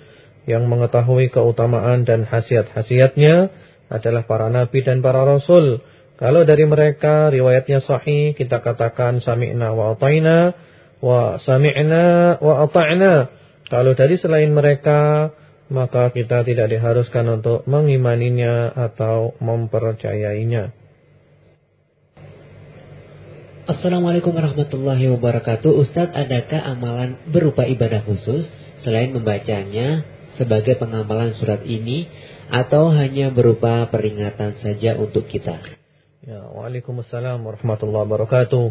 yang mengetahui keutamaan dan khasiat-khasiatnya adalah para nabi dan para rasul. Kalau dari mereka riwayatnya sahih kita katakan sami'na wa ata'na wa sami'na wa ata'na. Kalau dari selain mereka maka kita tidak diharuskan untuk mengimaninya atau mempercayainya. Assalamualaikum warahmatullahi wabarakatuh. Ustadz, adakah amalan berupa ibadah khusus selain membacanya sebagai pengamalan surat ini atau hanya berupa peringatan saja untuk kita? Ya, Waalaikumsalam warahmatullahi wabarakatuh.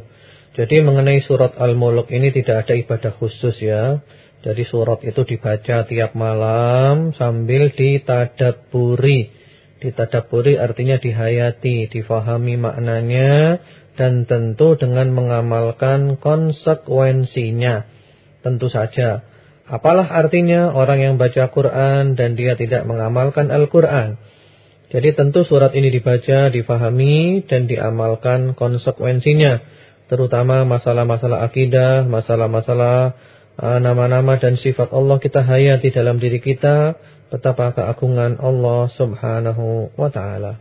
Jadi mengenai surat Al-Mulk ini tidak ada ibadah khusus ya. Jadi surat itu dibaca tiap malam sambil ditadaburi. Ditadaburi artinya dihayati, difahami maknanya dan tentu dengan mengamalkan konsekuensinya. Tentu saja. Apalah artinya orang yang baca Quran dan dia tidak mengamalkan Al-Quran. Jadi tentu surat ini dibaca, difahami dan diamalkan konsekuensinya. Terutama masalah-masalah akidah, masalah-masalah Ah, nama-nama dan sifat Allah kita hayati dalam diri kita betapa keagungan Allah Subhanahu wa taala.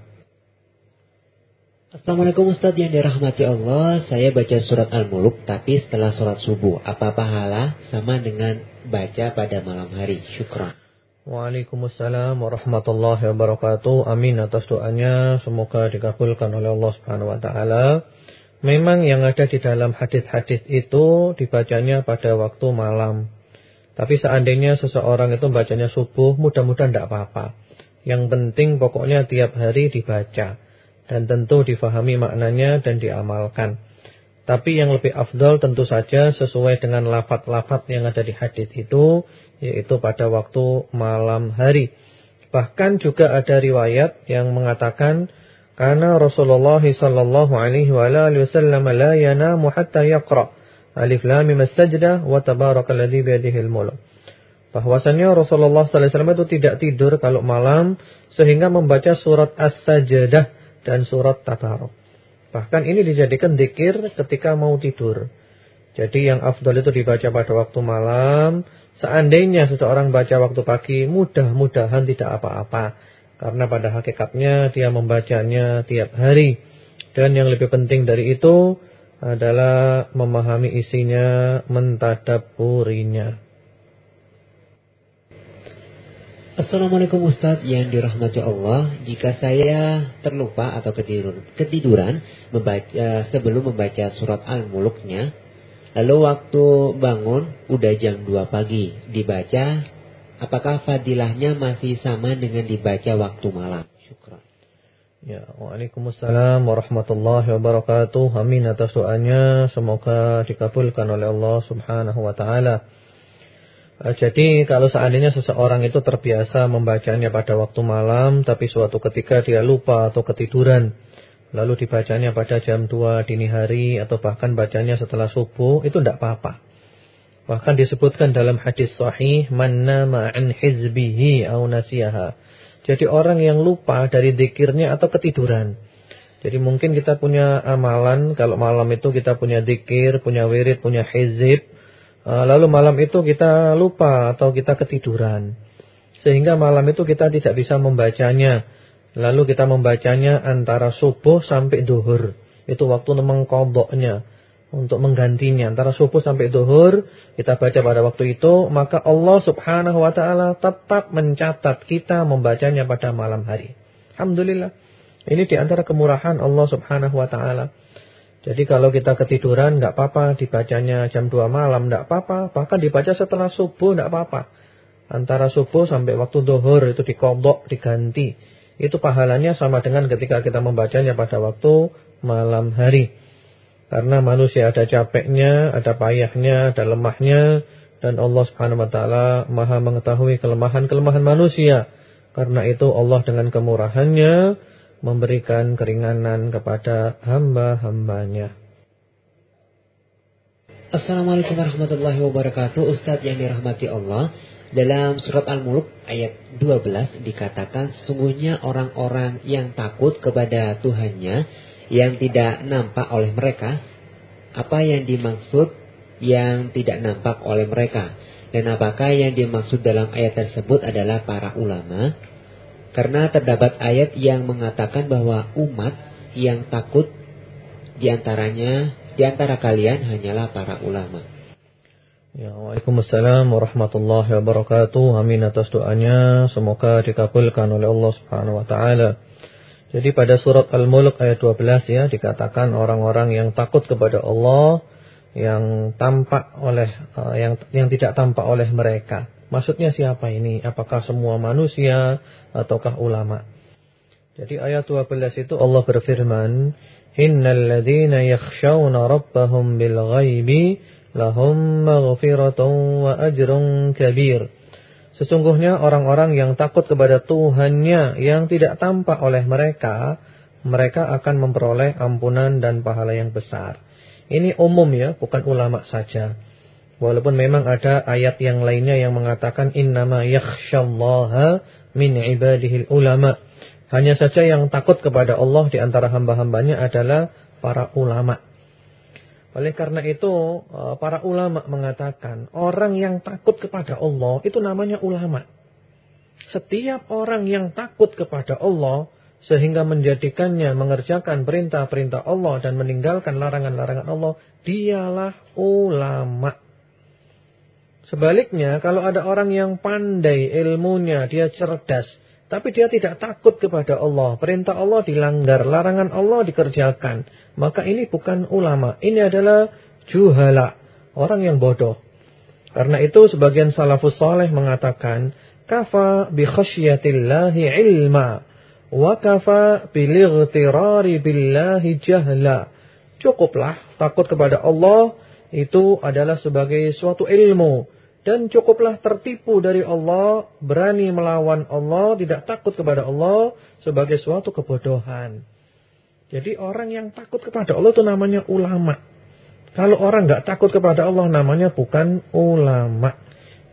Assalamualaikum Ustaz yang dirahmati Allah. Saya baca surat Al-Muluk Tapi setelah sholat subuh Apa pahala sama dengan baca pada malam hari? Syukran. Waalaikumsalam warahmatullahi wabarakatuh. Amin atas doanya. Semoga dikabulkan oleh Allah subhanahu wa ta'ala Memang yang ada di dalam hadis-hadis itu dibacanya pada waktu malam. Tapi seandainya seseorang itu bacanya subuh, mudah-mudahan tidak apa-apa. Yang penting pokoknya tiap hari dibaca. Dan tentu difahami maknanya dan diamalkan. Tapi yang lebih afdal tentu saja sesuai dengan lafat-lafat yang ada di hadis itu, yaitu pada waktu malam hari. Bahkan juga ada riwayat yang mengatakan karena Rasulullah sallallahu alaihi wasallam la yanamu hatta yaqra alif lam mim as-sajdah wa tabarakalladzi bi yadihi al-mulk. Bahwasanya Rasulullah sallallahu alaihi wasallam itu tidak tidur kalau malam sehingga membaca surat As-Sajdah dan surat Tabarak. Bahkan ini dijadikan zikir ketika mau tidur. Jadi yang afdal itu dibaca pada waktu malam. Seandainya seseorang baca waktu pagi, mudah-mudahan tidak apa-apa. Karena pada hakikatnya dia membacanya tiap hari. Dan yang lebih penting dari itu adalah memahami isinya, mentadaburinya. Assalamualaikum Ustadz yang dirahmati Allah Jika saya terlupa atau ketidur, ketiduran membaca, Sebelum membaca surat Al-Muluknya Lalu waktu bangun udah jam 2 pagi Dibaca Apakah fadilahnya masih sama dengan dibaca waktu malam? Syukran. Ya, Waalaikumsalam warahmatullahi wabarakatuh. Amin atas doanya. Semoga dikabulkan oleh Allah subhanahu wa ta'ala. Eh, jadi kalau seandainya seseorang itu terbiasa membacanya pada waktu malam tapi suatu ketika dia lupa atau ketiduran lalu dibacanya pada jam 2 dini hari atau bahkan bacanya setelah subuh itu tidak apa-apa. Bahkan disebutkan dalam hadis sahih man nama an hizbihi au nasiyaha. Jadi orang yang lupa dari zikirnya atau ketiduran. Jadi mungkin kita punya amalan kalau malam itu kita punya zikir, punya wirid, punya hizib Ah, lalu malam itu kita lupa atau kita ketiduran. Sehingga malam itu kita tidak bisa membacanya. Lalu kita membacanya antara subuh sampai duhur. Itu waktu mengkodoknya. Untuk menggantinya. Antara subuh sampai duhur. Kita baca pada waktu itu. Maka Allah subhanahu wa ta'ala tetap mencatat kita membacanya pada malam hari. Alhamdulillah. Ini di antara kemurahan Allah subhanahu wa ta'ala. Jadi kalau kita ketiduran nggak apa-apa, dibacanya jam 2 malam nggak apa-apa, bahkan dibaca setelah subuh nggak apa-apa. Antara subuh sampai waktu dohor itu dikodok, diganti. Itu pahalanya sama dengan ketika kita membacanya pada waktu malam hari. Karena manusia ada capeknya, ada payahnya, ada lemahnya. Dan Allah subhanahu wa ta'ala maha mengetahui kelemahan-kelemahan manusia. Karena itu Allah dengan kemurahannya memberikan keringanan kepada hamba-hambanya. Assalamualaikum warahmatullahi wabarakatuh Ustadz yang dirahmati Allah Dalam surat Al-Mulk ayat 12 dikatakan Sesungguhnya orang-orang yang takut kepada Tuhannya Yang tidak nampak oleh mereka Apa yang dimaksud yang tidak nampak oleh mereka Dan apakah yang dimaksud dalam ayat tersebut adalah para ulama karena terdapat ayat yang mengatakan bahwa umat yang takut di antaranya di antara kalian hanyalah para ulama. Ya, Waalaikumsalam warahmatullahi wabarakatuh. Amin atas doanya. Semoga dikabulkan oleh Allah Subhanahu wa taala. Jadi pada surat Al-Mulk ayat 12 ya dikatakan orang-orang yang takut kepada Allah yang tampak oleh uh, yang yang tidak tampak oleh mereka. Maksudnya siapa ini? Apakah semua manusia ataukah ulama? Jadi ayat 12 itu Allah berfirman, "Innal ladzina yakhshawna rabbahum bil ghaibi lahum maghfiratun wa ajrun kabir." Sesungguhnya orang-orang yang takut kepada Tuhannya yang tidak tampak oleh mereka, mereka akan memperoleh ampunan dan pahala yang besar. Ini umum ya, bukan ulama saja. Walaupun memang ada ayat yang lainnya yang mengatakan innama yakhsyallaha min ibadihil ulama. Hanya saja yang takut kepada Allah di antara hamba-hambanya adalah para ulama. Oleh karena itu eh, para ulama mengatakan orang yang takut kepada Allah itu namanya ulama. Setiap orang yang takut kepada Allah sehingga menjadikannya mengerjakan perintah-perintah Allah dan meninggalkan larangan-larangan Allah, dialah ulama. Sebaliknya, kalau ada orang yang pandai ilmunya, dia cerdas, tapi dia tidak takut kepada Allah, perintah Allah dilanggar, larangan Allah dikerjakan, maka ini bukan ulama, ini adalah juhala, orang yang bodoh. Karena itu sebagian salafus saleh mengatakan, kafa bi khasyatillahi ilma wa kafa bil billahi jahla. Cukuplah takut kepada Allah itu adalah sebagai suatu ilmu. Dan cukuplah tertipu dari Allah, berani melawan Allah, tidak takut kepada Allah sebagai suatu kebodohan. Jadi orang yang takut kepada Allah itu namanya ulama. Kalau orang nggak takut kepada Allah namanya bukan ulama.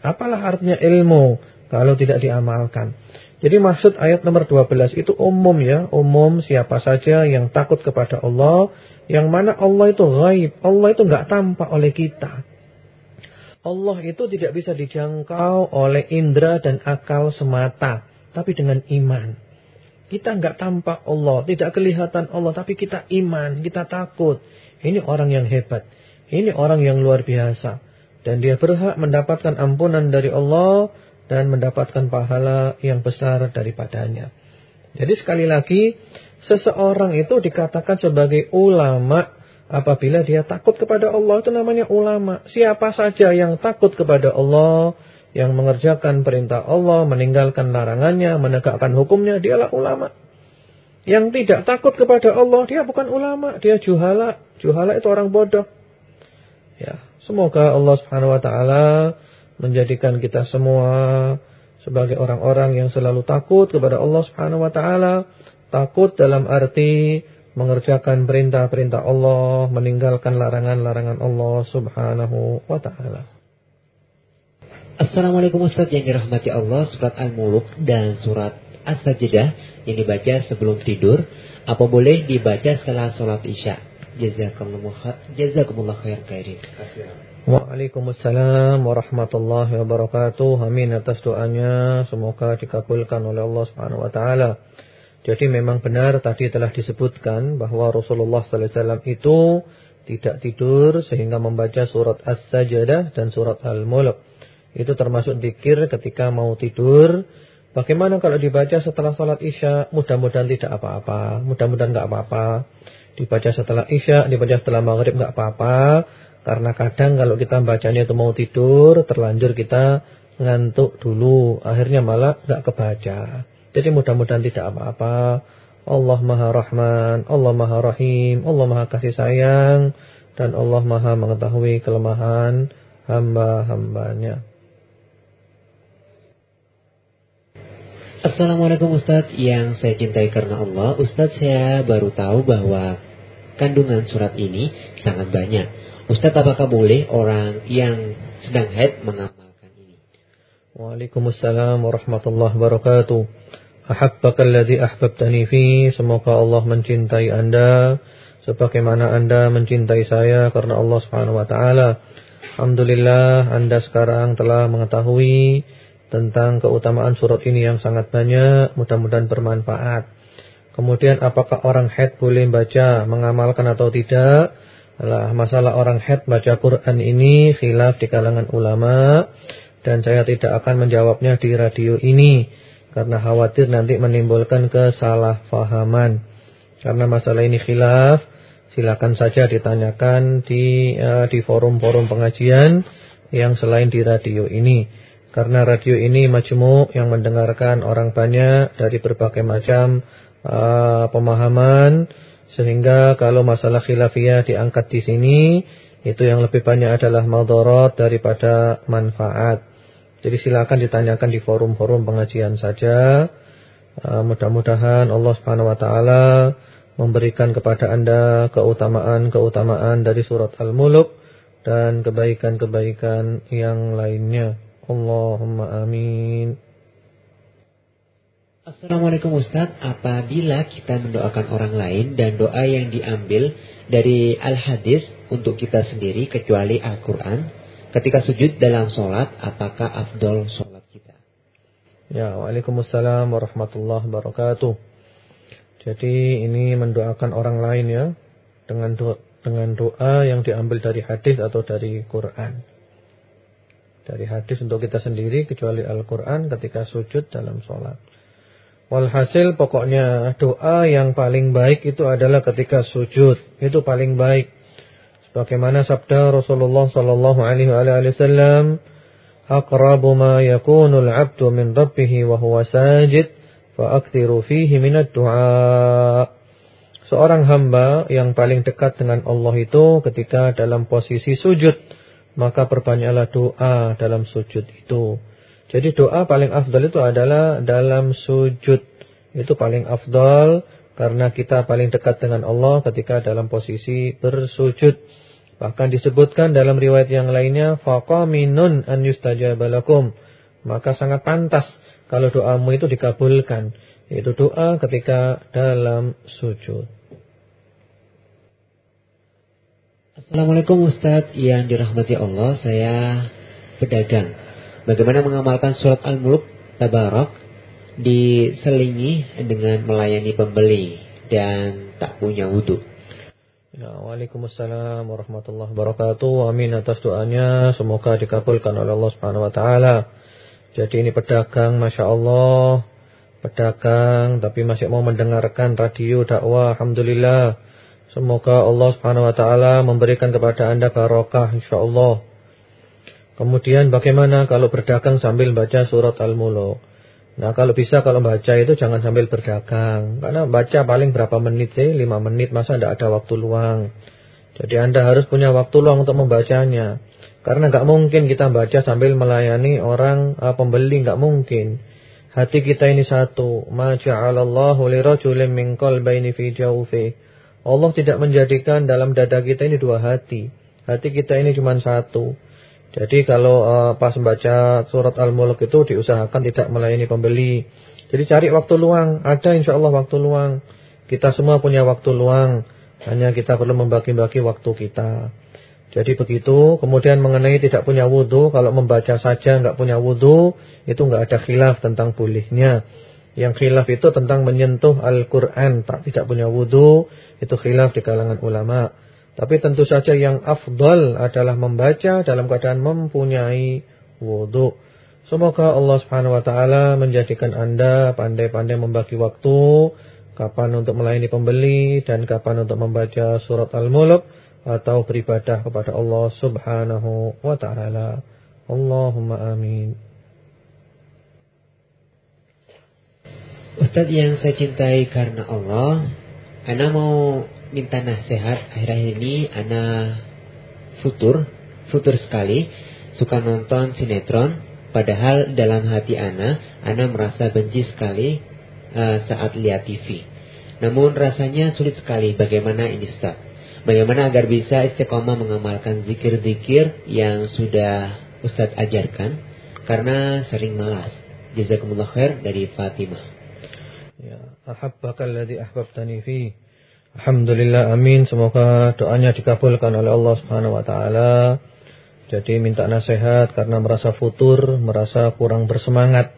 Apalah artinya ilmu kalau tidak diamalkan. Jadi maksud ayat nomor 12 itu umum ya, umum siapa saja yang takut kepada Allah, yang mana Allah itu gaib, Allah itu nggak tampak oleh kita. Allah itu tidak bisa dijangkau oleh indera dan akal semata, tapi dengan iman. Kita nggak tampak Allah, tidak kelihatan Allah, tapi kita iman, kita takut. Ini orang yang hebat. Ini orang yang luar biasa. Dan dia berhak mendapatkan ampunan dari Allah dan mendapatkan pahala yang besar daripadanya. Jadi sekali lagi, seseorang itu dikatakan sebagai ulama Apabila dia takut kepada Allah itu namanya ulama. Siapa saja yang takut kepada Allah, yang mengerjakan perintah Allah, meninggalkan larangannya, menegakkan hukumnya, dialah ulama. Yang tidak takut kepada Allah, dia bukan ulama, dia juhala. Juhala itu orang bodoh. Ya, semoga Allah Subhanahu wa taala menjadikan kita semua sebagai orang-orang yang selalu takut kepada Allah Subhanahu wa taala. Takut dalam arti mengerjakan perintah-perintah Allah, meninggalkan larangan-larangan Allah Subhanahu wa taala. Assalamualaikum Ustaz yang dirahmati Allah, surat Al-Muluk dan surat As-Sajdah yang dibaca sebelum tidur, apa boleh dibaca setelah sholat Isya? Jazakumullah khair khairin. Waalaikumsalam warahmatullahi wabarakatuh. Amin atas doanya, semoga dikabulkan oleh Allah Subhanahu wa taala. Jadi memang benar tadi telah disebutkan bahwa Rasulullah wasallam itu tidak tidur sehingga membaca surat As-Sajdah dan surat Al-Mulk. Itu termasuk zikir ketika mau tidur. Bagaimana kalau dibaca setelah salat Isya? Mudah-mudahan tidak apa-apa. Mudah-mudahan enggak apa-apa. Dibaca setelah Isya, dibaca setelah Maghrib enggak apa-apa. Karena kadang kalau kita bacanya itu mau tidur, terlanjur kita ngantuk dulu. Akhirnya malah enggak kebaca. Jadi mudah-mudahan tidak apa-apa. Allah Maha Rahman, Allah Maha Rahim, Allah Maha Kasih Sayang, dan Allah Maha mengetahui kelemahan hamba-hambanya. Assalamualaikum Ustadz yang saya cintai karena Allah Ustadz saya baru tahu bahwa kandungan surat ini sangat banyak Ustadz apakah boleh orang yang sedang haid mengamalkan ini Waalaikumsalam warahmatullahi wabarakatuh Ahabbakal ahbabtani fi. Semoga Allah mencintai Anda sebagaimana Anda mencintai saya karena Allah Subhanahu wa taala. Alhamdulillah Anda sekarang telah mengetahui tentang keutamaan surat ini yang sangat banyak, mudah-mudahan bermanfaat. Kemudian apakah orang head boleh baca, mengamalkan atau tidak? Lah, masalah orang head baca Quran ini khilaf di kalangan ulama dan saya tidak akan menjawabnya di radio ini karena khawatir nanti menimbulkan kesalahpahaman. Karena masalah ini khilaf, silakan saja ditanyakan di uh, di forum-forum pengajian yang selain di radio ini. Karena radio ini majmu yang mendengarkan orang banyak dari berbagai macam uh, pemahaman sehingga kalau masalah khilafiyah diangkat di sini itu yang lebih banyak adalah madarat daripada manfaat. Jadi silakan ditanyakan di forum-forum pengajian saja. Uh, mudah-mudahan Allah Subhanahu wa taala memberikan kepada Anda keutamaan-keutamaan dari surat Al-Mulk dan kebaikan-kebaikan yang lainnya. Allahumma amin. Assalamualaikum Ustaz, apabila kita mendoakan orang lain dan doa yang diambil dari Al-Hadis untuk kita sendiri kecuali Al-Quran, Ketika sujud dalam sholat, apakah afdol sholat kita? Ya, Waalaikumsalam warahmatullahi wabarakatuh. Jadi ini mendoakan orang lain ya dengan doa, dengan doa yang diambil dari hadis atau dari Quran. Dari hadis untuk kita sendiri kecuali Al-Quran ketika sujud dalam sholat. Walhasil pokoknya doa yang paling baik itu adalah ketika sujud. Itu paling baik. Bagaimana sabda Rasulullah sallallahu alaihi wasallam, "Aqrabu ma yakunu al-'abdu min rabbih wa huwa sajid, fa akthiru fihi min ad-du'a." Seorang hamba yang paling dekat dengan Allah itu ketika dalam posisi sujud. Maka perbanyaklah doa dalam sujud itu. Jadi doa paling afdal itu adalah dalam sujud. Itu paling afdal karena kita paling dekat dengan Allah ketika dalam posisi bersujud. Bahkan disebutkan dalam riwayat yang lainnya. Faqaminun an yustajabalakum. Maka sangat pantas kalau doamu itu dikabulkan. Itu doa ketika dalam sujud. Assalamualaikum Ustadz yang dirahmati Allah. Saya pedagang. Bagaimana mengamalkan surat Al-Mulk Tabarak diselingi dengan melayani pembeli dan tak punya wudhu. Ya, Waalaikumsalam warahmatullahi wabarakatuh. Amin atas doanya. Semoga dikabulkan oleh Allah Subhanahu wa taala. Jadi ini pedagang Masya Allah pedagang tapi masih mau mendengarkan radio dakwah alhamdulillah semoga Allah Subhanahu wa taala memberikan kepada Anda barokah insyaallah kemudian bagaimana kalau berdagang sambil baca surat al-mulk nah kalau bisa kalau baca itu jangan sambil berdagang karena baca paling berapa menit sih 5 menit masa tidak ada waktu luang jadi Anda harus punya waktu luang untuk membacanya karena nggak mungkin kita baca sambil melayani orang uh, pembeli nggak mungkin Hati kita ini satu. Ma lirajulin min fi jawfi. Allah tidak menjadikan dalam dada kita ini dua hati. Hati kita ini cuma satu. Jadi kalau uh, pas membaca surat Al-Mulk itu diusahakan tidak melayani pembeli. Jadi cari waktu luang. Ada insya Allah waktu luang. Kita semua punya waktu luang. Hanya kita perlu membagi-bagi waktu kita. Jadi begitu, kemudian mengenai tidak punya wudhu, kalau membaca saja nggak punya wudhu, itu nggak ada khilaf tentang bolehnya. Yang khilaf itu tentang menyentuh Al-Quran, tak tidak punya wudhu, itu khilaf di kalangan ulama. Tapi tentu saja yang afdal adalah membaca dalam keadaan mempunyai wudhu. Semoga Allah Subhanahu Wa Taala menjadikan anda pandai-pandai membagi waktu, kapan untuk melayani pembeli dan kapan untuk membaca surat Al-Mulk atau beribadah kepada Allah Subhanahu wa taala. Allahumma amin. Ustaz yang saya cintai karena Allah, ana mau minta nasihat akhir-akhir ini ana futur, futur sekali, suka nonton sinetron, padahal dalam hati ana, ana merasa benci sekali uh, saat lihat TV. Namun rasanya sulit sekali bagaimana ini Ustaz? Bagaimana agar bisa istiqomah mengamalkan zikir-zikir yang sudah Ustadz ajarkan karena sering malas. Jazakumullah khair dari Fatimah. Ya, ahabbaka alladhi ahbabtani fi. Alhamdulillah amin. Semoga doanya dikabulkan oleh Allah Subhanahu wa taala. Jadi minta nasihat karena merasa futur, merasa kurang bersemangat.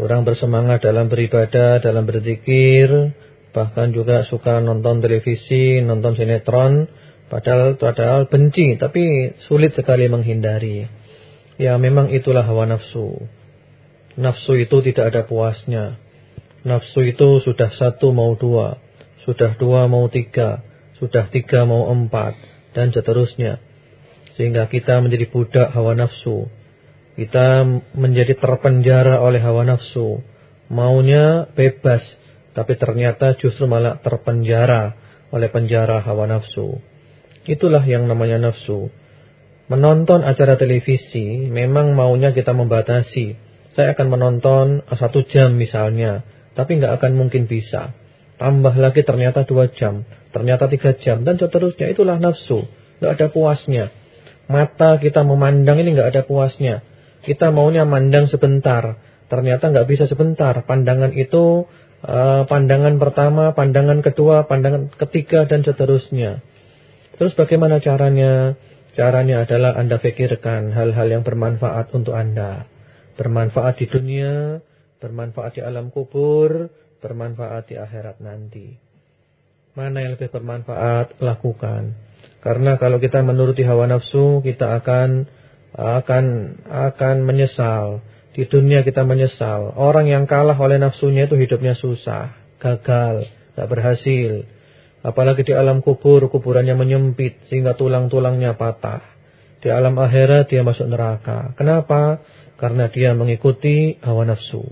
Kurang bersemangat dalam beribadah, dalam berzikir bahkan juga suka nonton televisi, nonton sinetron, padahal padahal benci, tapi sulit sekali menghindari. Ya memang itulah hawa nafsu. Nafsu itu tidak ada puasnya. Nafsu itu sudah satu mau dua, sudah dua mau tiga, sudah tiga mau empat, dan seterusnya. Sehingga kita menjadi budak hawa nafsu. Kita menjadi terpenjara oleh hawa nafsu. Maunya bebas, tapi ternyata justru malah terpenjara oleh penjara hawa nafsu. Itulah yang namanya nafsu. Menonton acara televisi memang maunya kita membatasi. Saya akan menonton satu jam misalnya, tapi nggak akan mungkin bisa. Tambah lagi ternyata dua jam, ternyata tiga jam, dan seterusnya. Itulah nafsu, nggak ada puasnya. Mata kita memandang ini nggak ada puasnya. Kita maunya mandang sebentar, ternyata nggak bisa sebentar. Pandangan itu Eh, pandangan pertama, pandangan kedua, pandangan ketiga dan seterusnya. Terus bagaimana caranya? Caranya adalah Anda pikirkan hal-hal yang bermanfaat untuk Anda. Bermanfaat di dunia, bermanfaat di alam kubur, bermanfaat di akhirat nanti. Mana yang lebih bermanfaat, lakukan. Karena kalau kita menuruti hawa nafsu, kita akan akan akan menyesal. Di dunia kita menyesal. Orang yang kalah oleh nafsunya itu hidupnya susah, gagal, tak berhasil. Apalagi di alam kubur, kuburannya menyempit sehingga tulang-tulangnya patah. Di alam akhirat dia masuk neraka. Kenapa? Karena dia mengikuti hawa nafsu.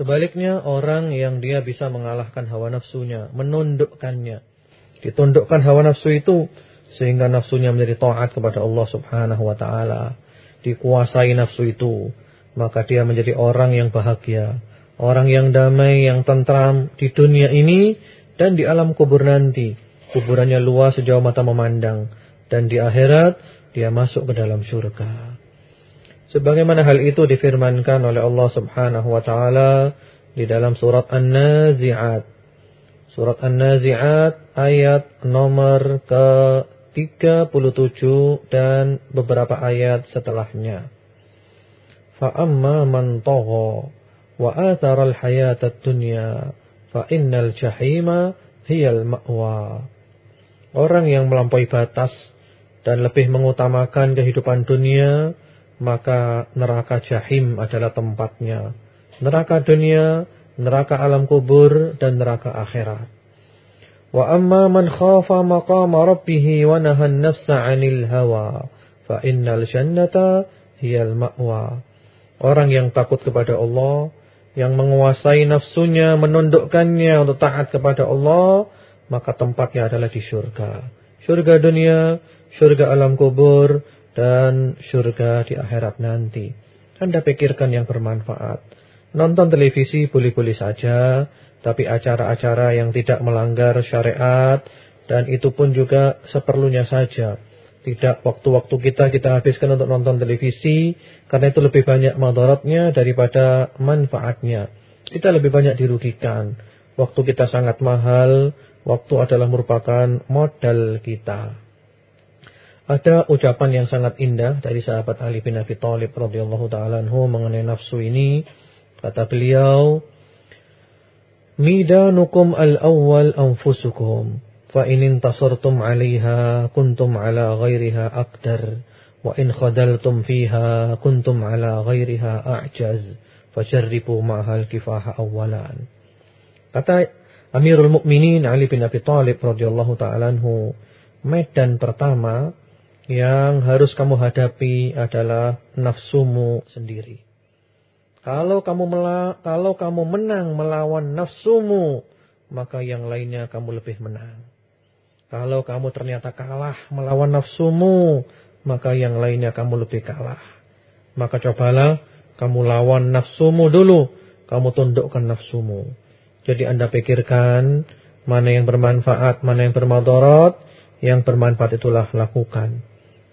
Sebaliknya orang yang dia bisa mengalahkan hawa nafsunya, menundukkannya. Ditundukkan hawa nafsu itu sehingga nafsunya menjadi taat kepada Allah Subhanahu wa taala. Dikuasai nafsu itu, maka dia menjadi orang yang bahagia, orang yang damai, yang tentram di dunia ini dan di alam kubur nanti. Kuburannya luas sejauh mata memandang dan di akhirat dia masuk ke dalam surga. Sebagaimana hal itu difirmankan oleh Allah Subhanahu wa taala di dalam surat An-Nazi'at. Surat An-Nazi'at ayat nomor ke-37 dan beberapa ayat setelahnya. Tagha wa athara al-hayata ad-dunya fa innal jahima hiyal ma'wa. Orang yang melampaui batas dan lebih mengutamakan kehidupan dunia maka neraka jahim adalah tempatnya. Neraka dunia, neraka alam kubur, dan neraka akhirat. Wa amma man khafa maqama rabbih wa nahan nafsa 'anil hawa, fa innal jannata hiyal ma'wa. Orang yang takut kepada Allah, yang menguasai nafsunya, menundukkannya untuk taat kepada Allah, maka tempatnya adalah di surga. Surga dunia, surga alam kubur, dan surga di akhirat nanti. Anda pikirkan yang bermanfaat. Nonton televisi boleh-boleh saja, tapi acara-acara yang tidak melanggar syariat dan itu pun juga seperlunya saja. Tidak waktu-waktu kita kita habiskan untuk nonton televisi karena itu lebih banyak madaratnya daripada manfaatnya. Kita lebih banyak dirugikan. Waktu kita sangat mahal, waktu adalah merupakan modal kita. Ada ucapan yang sangat indah dari sahabat Ali bin Abi Thalib radhiyallahu taala anhu mengenai nafsu ini. Kata beliau, "Midanukum al-awwal anfusukum, fa in intasartum 'alaiha kuntum 'ala ghairiha aqdar, wa in khadaltum fiha kuntum 'ala ghairiha a'jaz, fajarribu ma'hal kifaha awwalan." Kata Amirul Mukminin Ali bin Abi Thalib radhiyallahu taala anhu, medan pertama yang harus kamu hadapi adalah nafsumu sendiri. Kalau kamu kalau kamu menang melawan nafsumu, maka yang lainnya kamu lebih menang. Kalau kamu ternyata kalah melawan nafsumu, maka yang lainnya kamu lebih kalah. Maka cobalah kamu lawan nafsumu dulu, kamu tundukkan nafsumu. Jadi Anda pikirkan mana yang bermanfaat, mana yang bermadarat, yang bermanfaat itulah lakukan.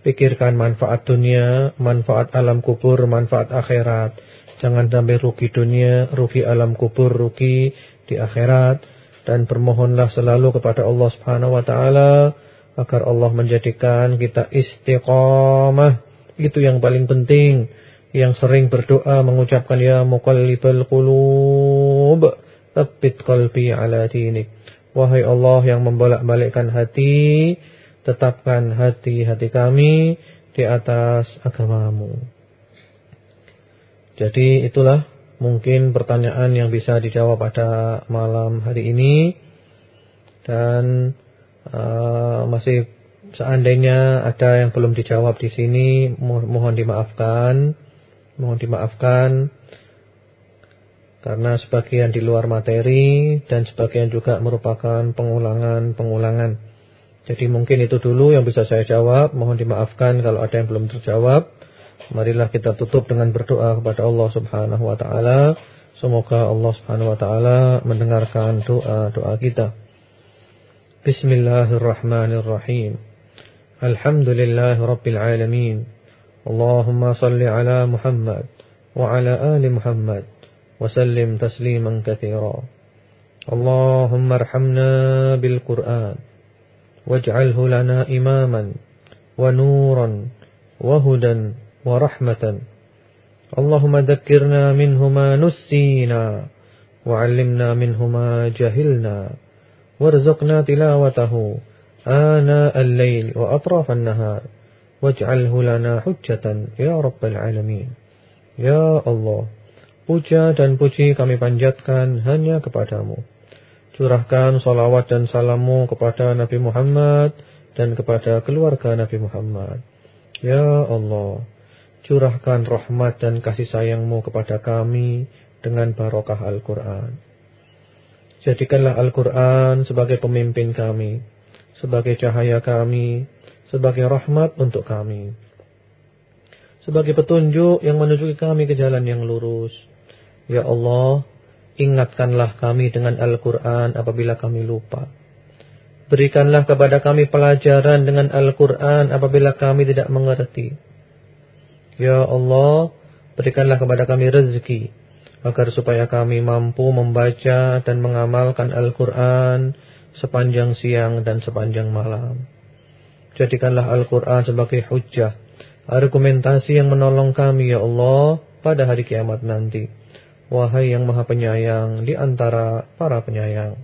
Pikirkan manfaat dunia, manfaat alam kubur, manfaat akhirat. Jangan sampai rugi dunia, rugi alam kubur, rugi di akhirat. Dan bermohonlah selalu kepada Allah subhanahu wa ta'ala. Agar Allah menjadikan kita istiqamah. Itu yang paling penting. Yang sering berdoa mengucapkan Ya muqallibal qulub. Tabbit qalbi ala dinik. Wahai Allah yang membolak-balikkan hati tetapkan hati-hati kami di atas agamamu. Jadi itulah mungkin pertanyaan yang bisa dijawab pada malam hari ini. Dan uh, masih seandainya ada yang belum dijawab di sini, mo mohon dimaafkan. Mohon dimaafkan. Karena sebagian di luar materi dan sebagian juga merupakan pengulangan-pengulangan. Jadi mungkin itu dulu yang bisa saya jawab. Mohon dimaafkan kalau ada yang belum terjawab. Marilah kita tutup dengan berdoa kepada Allah Subhanahu wa taala. Semoga Allah Subhanahu wa taala mendengarkan doa-doa kita. Bismillahirrahmanirrahim. Alhamdulillahirabbil alamin. Allahumma salli ala Muhammad wa ala ali Muhammad wa sallim tasliman katsira. Allahumma arhamna bil Qur'an واجعله لنا إماما ونورا وهدى ورحمة اللهم ذكرنا منه ما نسينا وعلمنا منه ما جهلنا وارزقنا تلاوته آناء الليل وأطراف النهار واجعله لنا حجة يا رب العالمين يا الله Puja dan puji kami panjatkan hanya kepadamu. Curahkan salawat dan salammu kepada Nabi Muhammad dan kepada keluarga Nabi Muhammad. Ya Allah, curahkan rahmat dan kasih sayangmu kepada kami dengan barokah Al-Quran. Jadikanlah Al-Quran sebagai pemimpin kami, sebagai cahaya kami, sebagai rahmat untuk kami. Sebagai petunjuk yang menuju kami ke jalan yang lurus. Ya Allah, ingatkanlah kami dengan Al-Quran apabila kami lupa. Berikanlah kepada kami pelajaran dengan Al-Quran apabila kami tidak mengerti. Ya Allah, berikanlah kepada kami rezeki agar supaya kami mampu membaca dan mengamalkan Al-Quran sepanjang siang dan sepanjang malam. Jadikanlah Al-Quran sebagai hujah, argumentasi yang menolong kami ya Allah pada hari kiamat nanti. Wahai yang maha penyayang di antara para penyayang.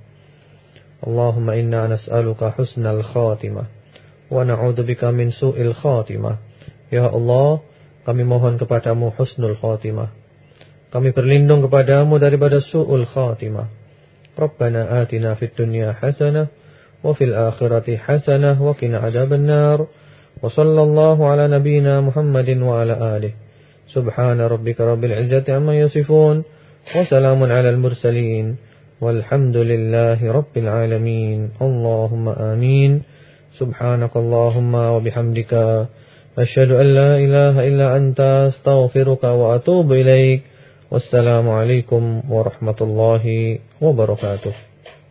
Allahumma inna nas'aluka husnal khatimah. Wa na'udzubika min su'il khatimah. Ya Allah, kami mohon kepadamu husnul khatimah kami berlindung kepadamu daripada su'ul khatimah. Rabbana atina fid dunya hasanah wa fil akhirati hasanah wa qina adzaban nar. Wa sallallahu ala nabiyyina Muhammadin wa ala alihi. Subhana rabbika rabbil izzati amma yasifun wa salamun ala al mursalin. Walhamdulillahi rabbil alamin. Allahumma amin. سبحانك اللهم وبحمدك أشهد أن لا إله إلا أنت استغفرك وأتوب إليك والسلام عليكم ورحمة الله وبركاته